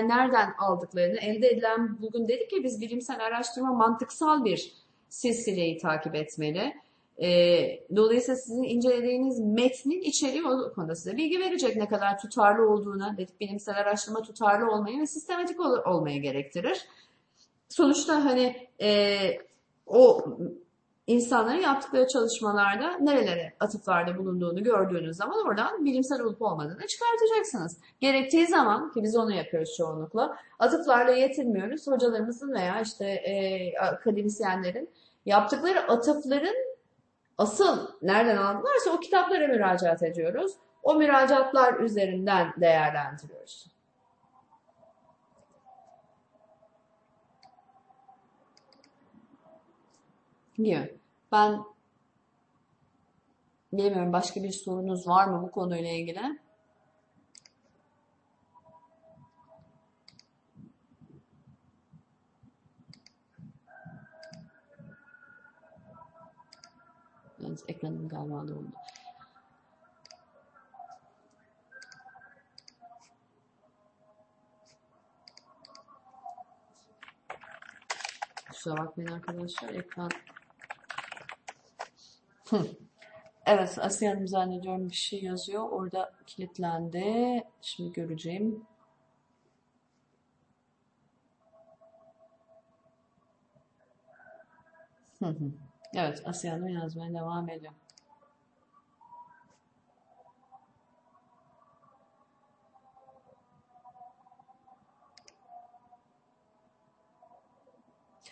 nereden aldıklarını elde edilen bugün dedik ki biz bilimsel araştırma mantıksal bir silsileyi takip etmeli. E, dolayısıyla sizin incelediğiniz metnin içeriği o konuda size bilgi verecek ne kadar tutarlı olduğunu dedik bilimsel araştırma tutarlı olmayı ve sistematik ol olmayı gerektirir sonuçta hani e, o insanların yaptıkları çalışmalarda nerelere atıflarda bulunduğunu gördüğünüz zaman oradan bilimsel olup olmadığını çıkartacaksınız. Gerektiği zaman ki biz onu yapıyoruz çoğunlukla atıflarla yetinmiyoruz. Hocalarımızın veya işte e, akademisyenlerin yaptıkları atıfların asıl nereden aldılarsa o kitaplara müracaat ediyoruz. O müracaatlar üzerinden değerlendiriyoruz. Gibi. Ben bilmiyorum başka bir sorunuz var mı bu konuyla ilgili? Evet, ekranım galiba doldu. Kusura bakmayın arkadaşlar. Ekran Evet, Asiye Hanım zannediyorum bir şey yazıyor. Orada kilitlendi. Şimdi göreceğim. Evet, Asiye Hanım yazmaya devam ediyor.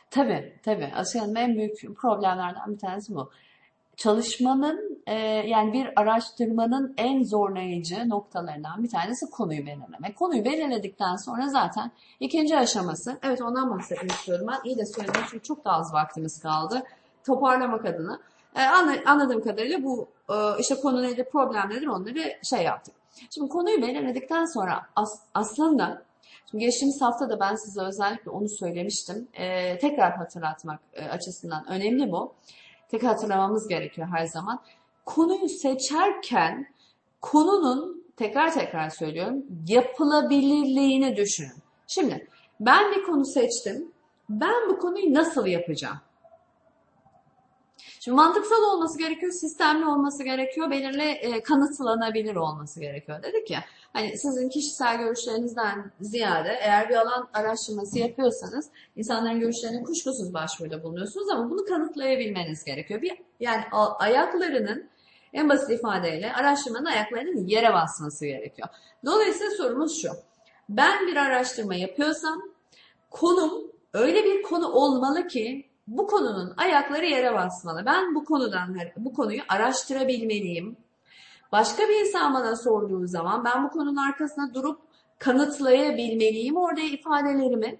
Tabii, tabii. Asiye Hanım en büyük problemlerden bir tanesi bu çalışmanın e, yani bir araştırmanın en zorlayıcı noktalarından bir tanesi konuyu belirlemek. Konuyu belirledikten sonra zaten ikinci aşaması, evet ondan bahsetmek istiyorum ben. İyi de söyledim çünkü çok da az vaktimiz kaldı. Toparlamak adına. E, anladığım kadarıyla bu e, işte konu nedir, problem nedir onları şey yaptık. Şimdi konuyu belirledikten sonra as, aslında Şimdi geçtiğimiz hafta da ben size özellikle onu söylemiştim. E, tekrar hatırlatmak e, açısından önemli bu tek hatırlamamız gerekiyor her zaman. Konuyu seçerken konunun tekrar tekrar söylüyorum yapılabilirliğini düşünün. Şimdi ben bir konu seçtim. Ben bu konuyu nasıl yapacağım? Şimdi mantıksal olması gerekiyor, sistemli olması gerekiyor, belirli e, kanıtlanabilir olması gerekiyor. Dedik ya, hani sizin kişisel görüşlerinizden ziyade eğer bir alan araştırması yapıyorsanız insanların görüşlerine kuşkusuz başvuruda bulunuyorsunuz ama bunu kanıtlayabilmeniz gerekiyor. Bir, yani ayaklarının en basit ifadeyle araştırmanın ayaklarının yere basması gerekiyor. Dolayısıyla sorumuz şu. Ben bir araştırma yapıyorsam konum öyle bir konu olmalı ki bu konunun ayakları yere basmalı. Ben bu konudan bu konuyu araştırabilmeliyim. Başka bir insan bana sorduğu zaman ben bu konunun arkasına durup kanıtlayabilmeliyim orada ifadelerimi.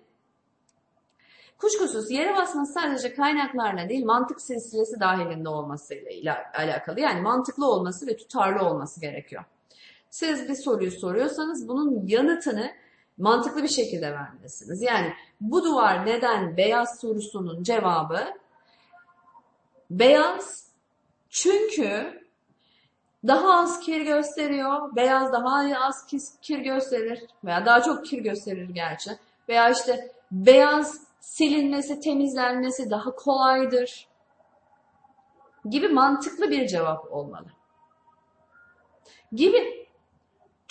Kuşkusuz yere basması sadece kaynaklarla değil mantık silsilesi dahilinde olmasıyla alakalı. Yani mantıklı olması ve tutarlı olması gerekiyor. Siz bir soruyu soruyorsanız bunun yanıtını mantıklı bir şekilde vermelisiniz. Yani bu duvar neden beyaz sorusunun cevabı beyaz çünkü daha az kir gösteriyor. Beyaz daha az kir gösterir veya daha çok kir gösterir gerçi. Veya işte beyaz silinmesi, temizlenmesi daha kolaydır gibi mantıklı bir cevap olmalı. Gibi.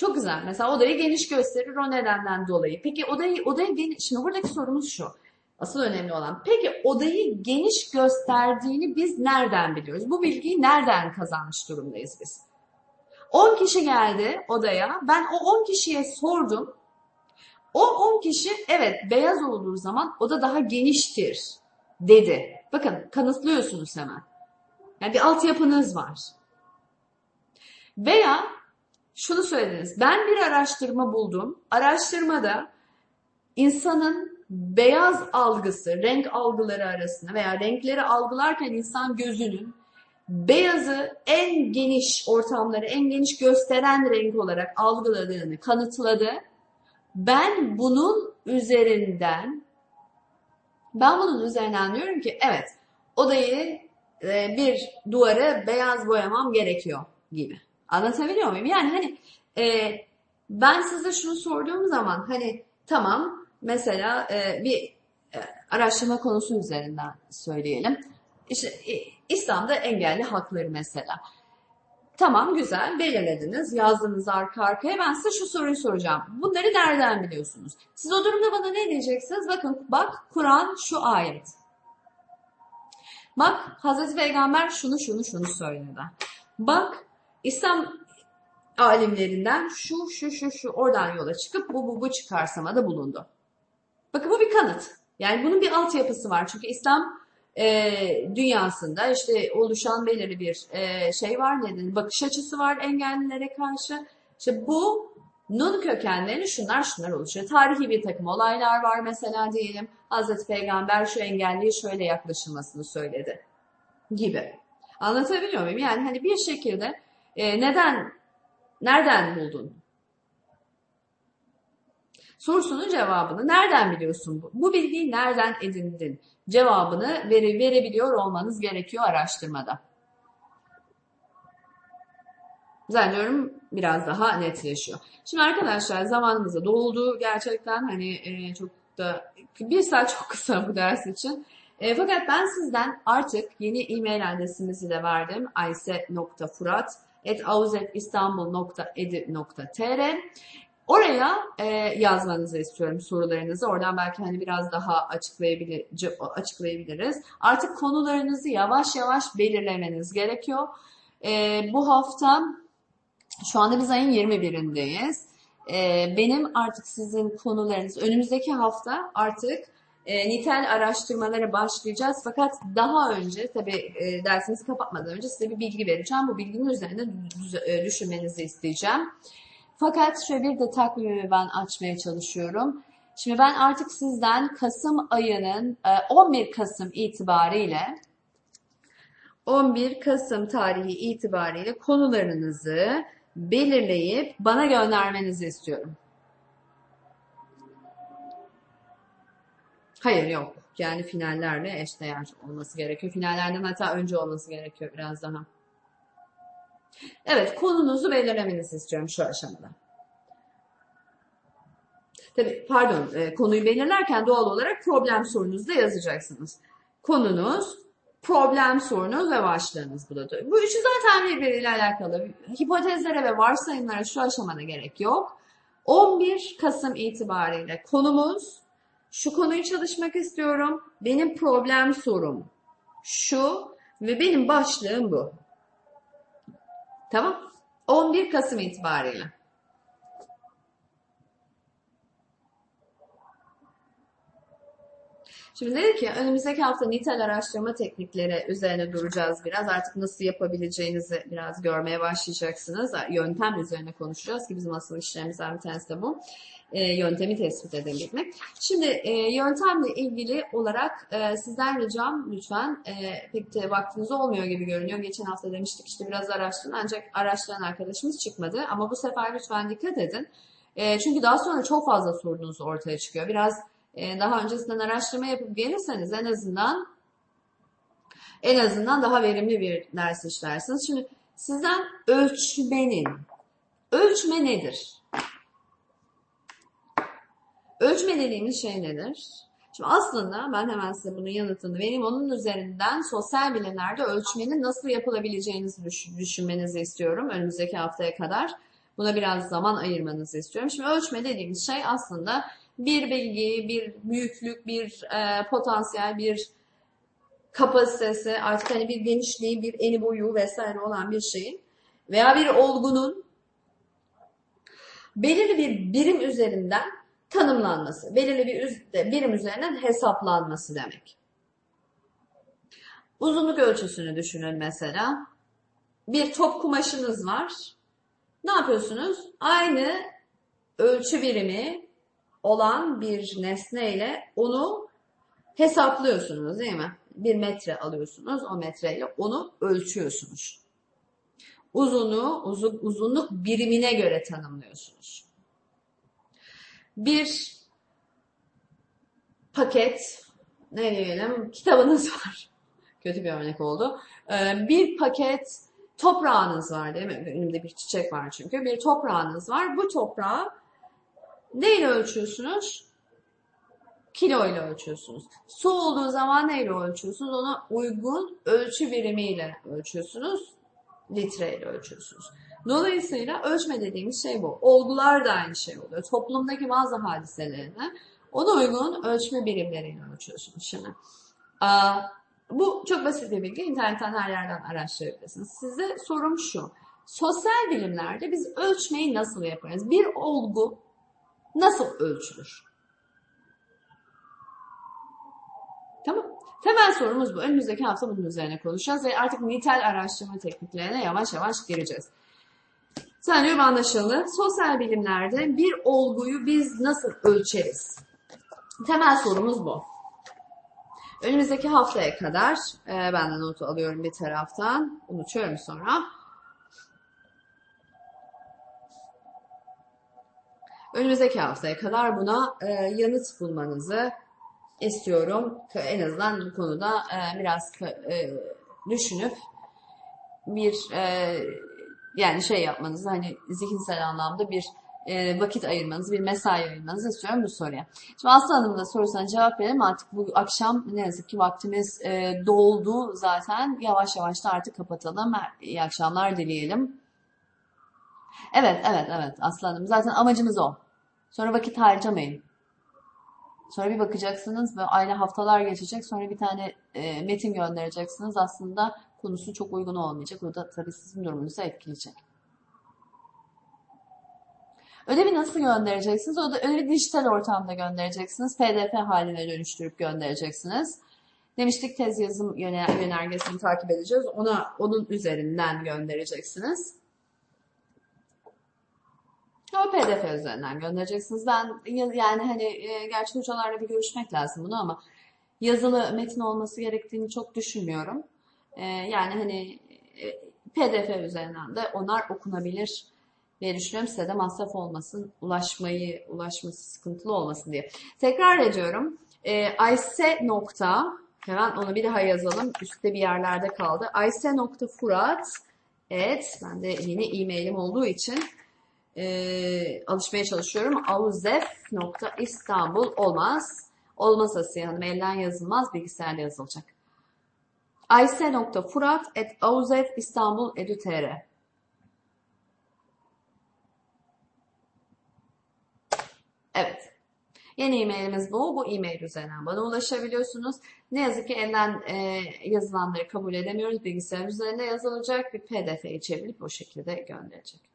Çok güzel. Mesela odayı geniş gösterir o nedenden dolayı. Peki odayı odayı geniş. Şimdi buradaki sorumuz şu. Asıl önemli olan. Peki odayı geniş gösterdiğini biz nereden biliyoruz? Bu bilgiyi nereden kazanmış durumdayız biz? 10 kişi geldi odaya. Ben o 10 kişiye sordum. O 10 kişi evet beyaz olduğu zaman oda daha geniştir dedi. Bakın kanıtlıyorsunuz hemen. Yani bir altyapınız var. Veya şunu söylediniz. Ben bir araştırma buldum. Araştırmada insanın beyaz algısı, renk algıları arasında veya renkleri algılarken insan gözünün beyazı en geniş ortamları, en geniş gösteren renk olarak algıladığını kanıtladı. Ben bunun üzerinden ben bunun üzerinden diyorum ki evet odayı e, bir duvarı beyaz boyamam gerekiyor gibi. Anlatabiliyor muyum? Yani hani e, ben size şunu sorduğum zaman hani tamam mesela e, bir e, araştırma konusu üzerinden söyleyelim. İşte e, İslam'da engelli hakları mesela. Tamam güzel belirlediniz yazdınız arka arkaya ben size şu soruyu soracağım. Bunları nereden biliyorsunuz? Siz o durumda bana ne diyeceksiniz? Bakın bak Kur'an şu ayet. Bak Hazreti Peygamber şunu şunu şunu söyledi. Bak İslam alimlerinden şu şu şu şu oradan yola çıkıp bu bu bu çıkarsama da bulundu. Bakın bu bir kanıt. Yani bunun bir altyapısı var. Çünkü İslam e, dünyasında işte oluşan belirli bir e, şey var nedir? Bakış açısı var engellilere karşı. İşte bu nun kökenlerini şunlar şunlar oluşuyor. Tarihi bir takım olaylar var mesela diyelim. Hazreti Peygamber şu engelliye şöyle yaklaşılmasını söyledi gibi. Anlatabiliyor muyum? Yani hani bir şekilde e, neden, nereden buldun? Sorusunun cevabını nereden biliyorsun? Bu, bu bilgiyi nereden edindin? Cevabını vere, verebiliyor olmanız gerekiyor araştırmada. Zannediyorum biraz daha netleşiyor. Şimdi arkadaşlar zamanımız doldu. Gerçekten hani e, çok da bir saat çok kısa bu ders için. E, fakat ben sizden artık yeni e-mail adresimizi de verdim. ayse.furat.auzekistanbul.edu.tr Oraya e, yazmanızı istiyorum sorularınızı. Oradan belki hani biraz daha açıklayabilir, açıklayabiliriz. Artık konularınızı yavaş yavaş belirlemeniz gerekiyor. E, bu hafta şu anda biz ayın 21'indeyiz. E, benim artık sizin konularınız önümüzdeki hafta artık e, nitel araştırmalara başlayacağız. Fakat daha önce tabii e, dersimizi kapatmadan önce size bir bilgi vereceğim. Bu bilginin üzerinde e, düşünmenizi isteyeceğim. Fakat şöyle bir de takvimi ben açmaya çalışıyorum. Şimdi ben artık sizden Kasım ayının 11 e, Kasım itibariyle 11 Kasım tarihi itibariyle konularınızı belirleyip bana göndermenizi istiyorum. Hayır yok. Yani finallerle eşdeğer olması gerekiyor. Finallerden hatta önce olması gerekiyor biraz daha. Evet, konunuzu belirlemenizi istiyorum şu aşamada. Tabii pardon, e, konuyu belirlerken doğal olarak problem sorunuzu da yazacaksınız. Konunuz, problem sorunuz ve başlığınız burada. Bu üçü zaten birbiriyle alakalı. Hipotezlere ve varsayımlara şu aşamada gerek yok. 11 Kasım itibariyle konumuz, şu konuyu çalışmak istiyorum, benim problem sorum şu ve benim başlığım bu. Tamam. 11 Kasım itibariyle. Şimdi dedi ki önümüzdeki hafta nitel araştırma teknikleri üzerine duracağız biraz. Artık nasıl yapabileceğinizi biraz görmeye başlayacaksınız. Yöntem üzerine konuşacağız ki bizim asıl işlerimizden bir tanesi de bu. E, yöntemi tespit edebilmek. Şimdi e, yöntemle ilgili olarak e, sizden ricam lütfen e, pek de vaktiniz olmuyor gibi görünüyor. Geçen hafta demiştik işte biraz araştırın ancak araştıran arkadaşımız çıkmadı. Ama bu sefer lütfen dikkat edin. E, çünkü daha sonra çok fazla sorunuz ortaya çıkıyor. Biraz daha öncesinden araştırma yapıp gelirseniz en azından en azından daha verimli bir ders işlersiniz. Şimdi sizden ölçmenin ölçme nedir? Ölçme dediğimiz şey nedir? Şimdi aslında ben hemen size bunun yanıtını vereyim. Onun üzerinden sosyal bilimlerde ölçmenin nasıl yapılabileceğinizi düşünmenizi istiyorum önümüzdeki haftaya kadar. Buna biraz zaman ayırmanızı istiyorum. Şimdi ölçme dediğimiz şey aslında bir bilgi, bir büyüklük, bir e, potansiyel, bir kapasitesi, artık hani bir genişliği, bir eni boyu vesaire olan bir şeyin veya bir olgunun belirli bir birim üzerinden tanımlanması, belirli bir birim üzerinden hesaplanması demek. Uzunluk ölçüsünü düşünün mesela. Bir top kumaşınız var. Ne yapıyorsunuz? Aynı ölçü birimi olan bir nesne ile onu hesaplıyorsunuz değil mi? Bir metre alıyorsunuz. O metreyle onu ölçüyorsunuz. Uzunluğu uzun, uzunluk birimine göre tanımlıyorsunuz. Bir paket ne diyelim kitabınız var. Kötü bir örnek oldu. Ee, bir paket toprağınız var değil mi? Önümde bir çiçek var çünkü. Bir toprağınız var. Bu toprağı neyle ölçüyorsunuz? Kilo ile ölçüyorsunuz. Su olduğu zaman neyle ölçüyorsunuz? Ona uygun ölçü birimiyle ölçüyorsunuz. Litre ile ölçüyorsunuz. Dolayısıyla ölçme dediğimiz şey bu. Olgular da aynı şey oluyor. Toplumdaki bazı hadiselerini ona uygun ölçme birimleriyle ölçüyorsunuz şimdi. Bu çok basit bir bilgi. İnternetten her yerden araştırabilirsiniz. Size sorum şu. Sosyal bilimlerde biz ölçmeyi nasıl yaparız? Bir olgu nasıl ölçülür? Tamam. Temel sorumuz bu. Önümüzdeki hafta bunun üzerine konuşacağız ve artık nitel araştırma tekniklerine yavaş yavaş gireceğiz. Sanıyorum anlaşıldı. Sosyal bilimlerde bir olguyu biz nasıl ölçeriz? Temel sorumuz bu. Önümüzdeki haftaya kadar e, ben de notu alıyorum bir taraftan. Unutuyorum sonra. Önümüzdeki haftaya kadar buna e, yanıt bulmanızı istiyorum. En azından bu konuda e, biraz e, düşünüp bir e, yani şey yapmanızı hani zihinsel anlamda bir e, vakit ayırmanızı, bir mesai ayırmanızı istiyorum bu soruya. Şimdi Aslı Hanım da sorusuna cevap verelim. Artık bu akşam ne yazık ki vaktimiz e, doldu zaten. Yavaş yavaş da artık kapatalım. İyi akşamlar dileyelim. Evet, evet, evet Aslı Hanım. Zaten amacımız o. Sonra vakit harcamayın. Sonra bir bakacaksınız ve aynı haftalar geçecek. Sonra bir tane e, metin göndereceksiniz. Aslında konusu çok uygun olmayacak. O da tabii sizin durumunuzu etkileyecek. Ödevi nasıl göndereceksiniz? O da ödevi dijital ortamda göndereceksiniz. PDF haline dönüştürüp göndereceksiniz. Demiştik tez yazım yönergesini takip edeceğiz. Ona onun üzerinden göndereceksiniz. O PDF üzerinden göndereceksiniz. Ben yani hani e, gerçi hocalarla bir görüşmek lazım bunu ama yazılı metin olması gerektiğini çok düşünmüyorum. E, yani hani e, PDF üzerinden de onlar okunabilir diye düşünüyorum. Size de masraf olmasın, ulaşmayı, ulaşması sıkıntılı olmasın diye. Tekrar ediyorum. E, ayse nokta, hemen onu bir daha yazalım. Üstte bir yerlerde kaldı. ayse nokta furat et, ben de yine e-mailim olduğu için e, alışmaya çalışıyorum. Auzef.istanbul olmaz. Olmazsa Hanım elden yazılmaz, bilgisayarda yazılacak. ayse.furat.auzef.istanbul.edu.tr Evet. Yeni e-mailimiz bu. Bu e-mail üzerinden bana ulaşabiliyorsunuz. Ne yazık ki elden e, yazılanları kabul edemiyoruz. Bilgisayar üzerinde yazılacak bir pdf'yi çevirip o şekilde gönderecek.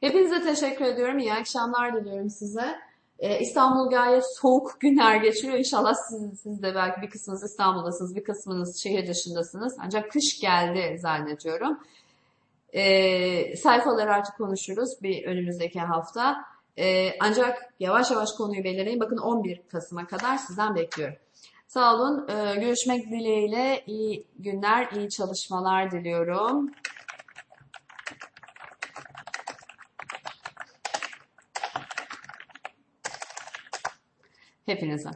Hepinize teşekkür ediyorum. İyi akşamlar diliyorum size. Ee, İstanbul gayet soğuk günler geçiriyor. İnşallah siz, siz de belki bir kısmınız İstanbul'dasınız, bir kısmınız şehir dışındasınız. Ancak kış geldi zannediyorum. Ee, sayfaları artık konuşuruz bir önümüzdeki hafta. Ee, ancak yavaş yavaş konuyu belirleyin. Bakın 11 Kasım'a kadar sizden bekliyorum. Sağ olun. Ee, görüşmek dileğiyle. İyi günler, iyi çalışmalar diliyorum. Hepinize.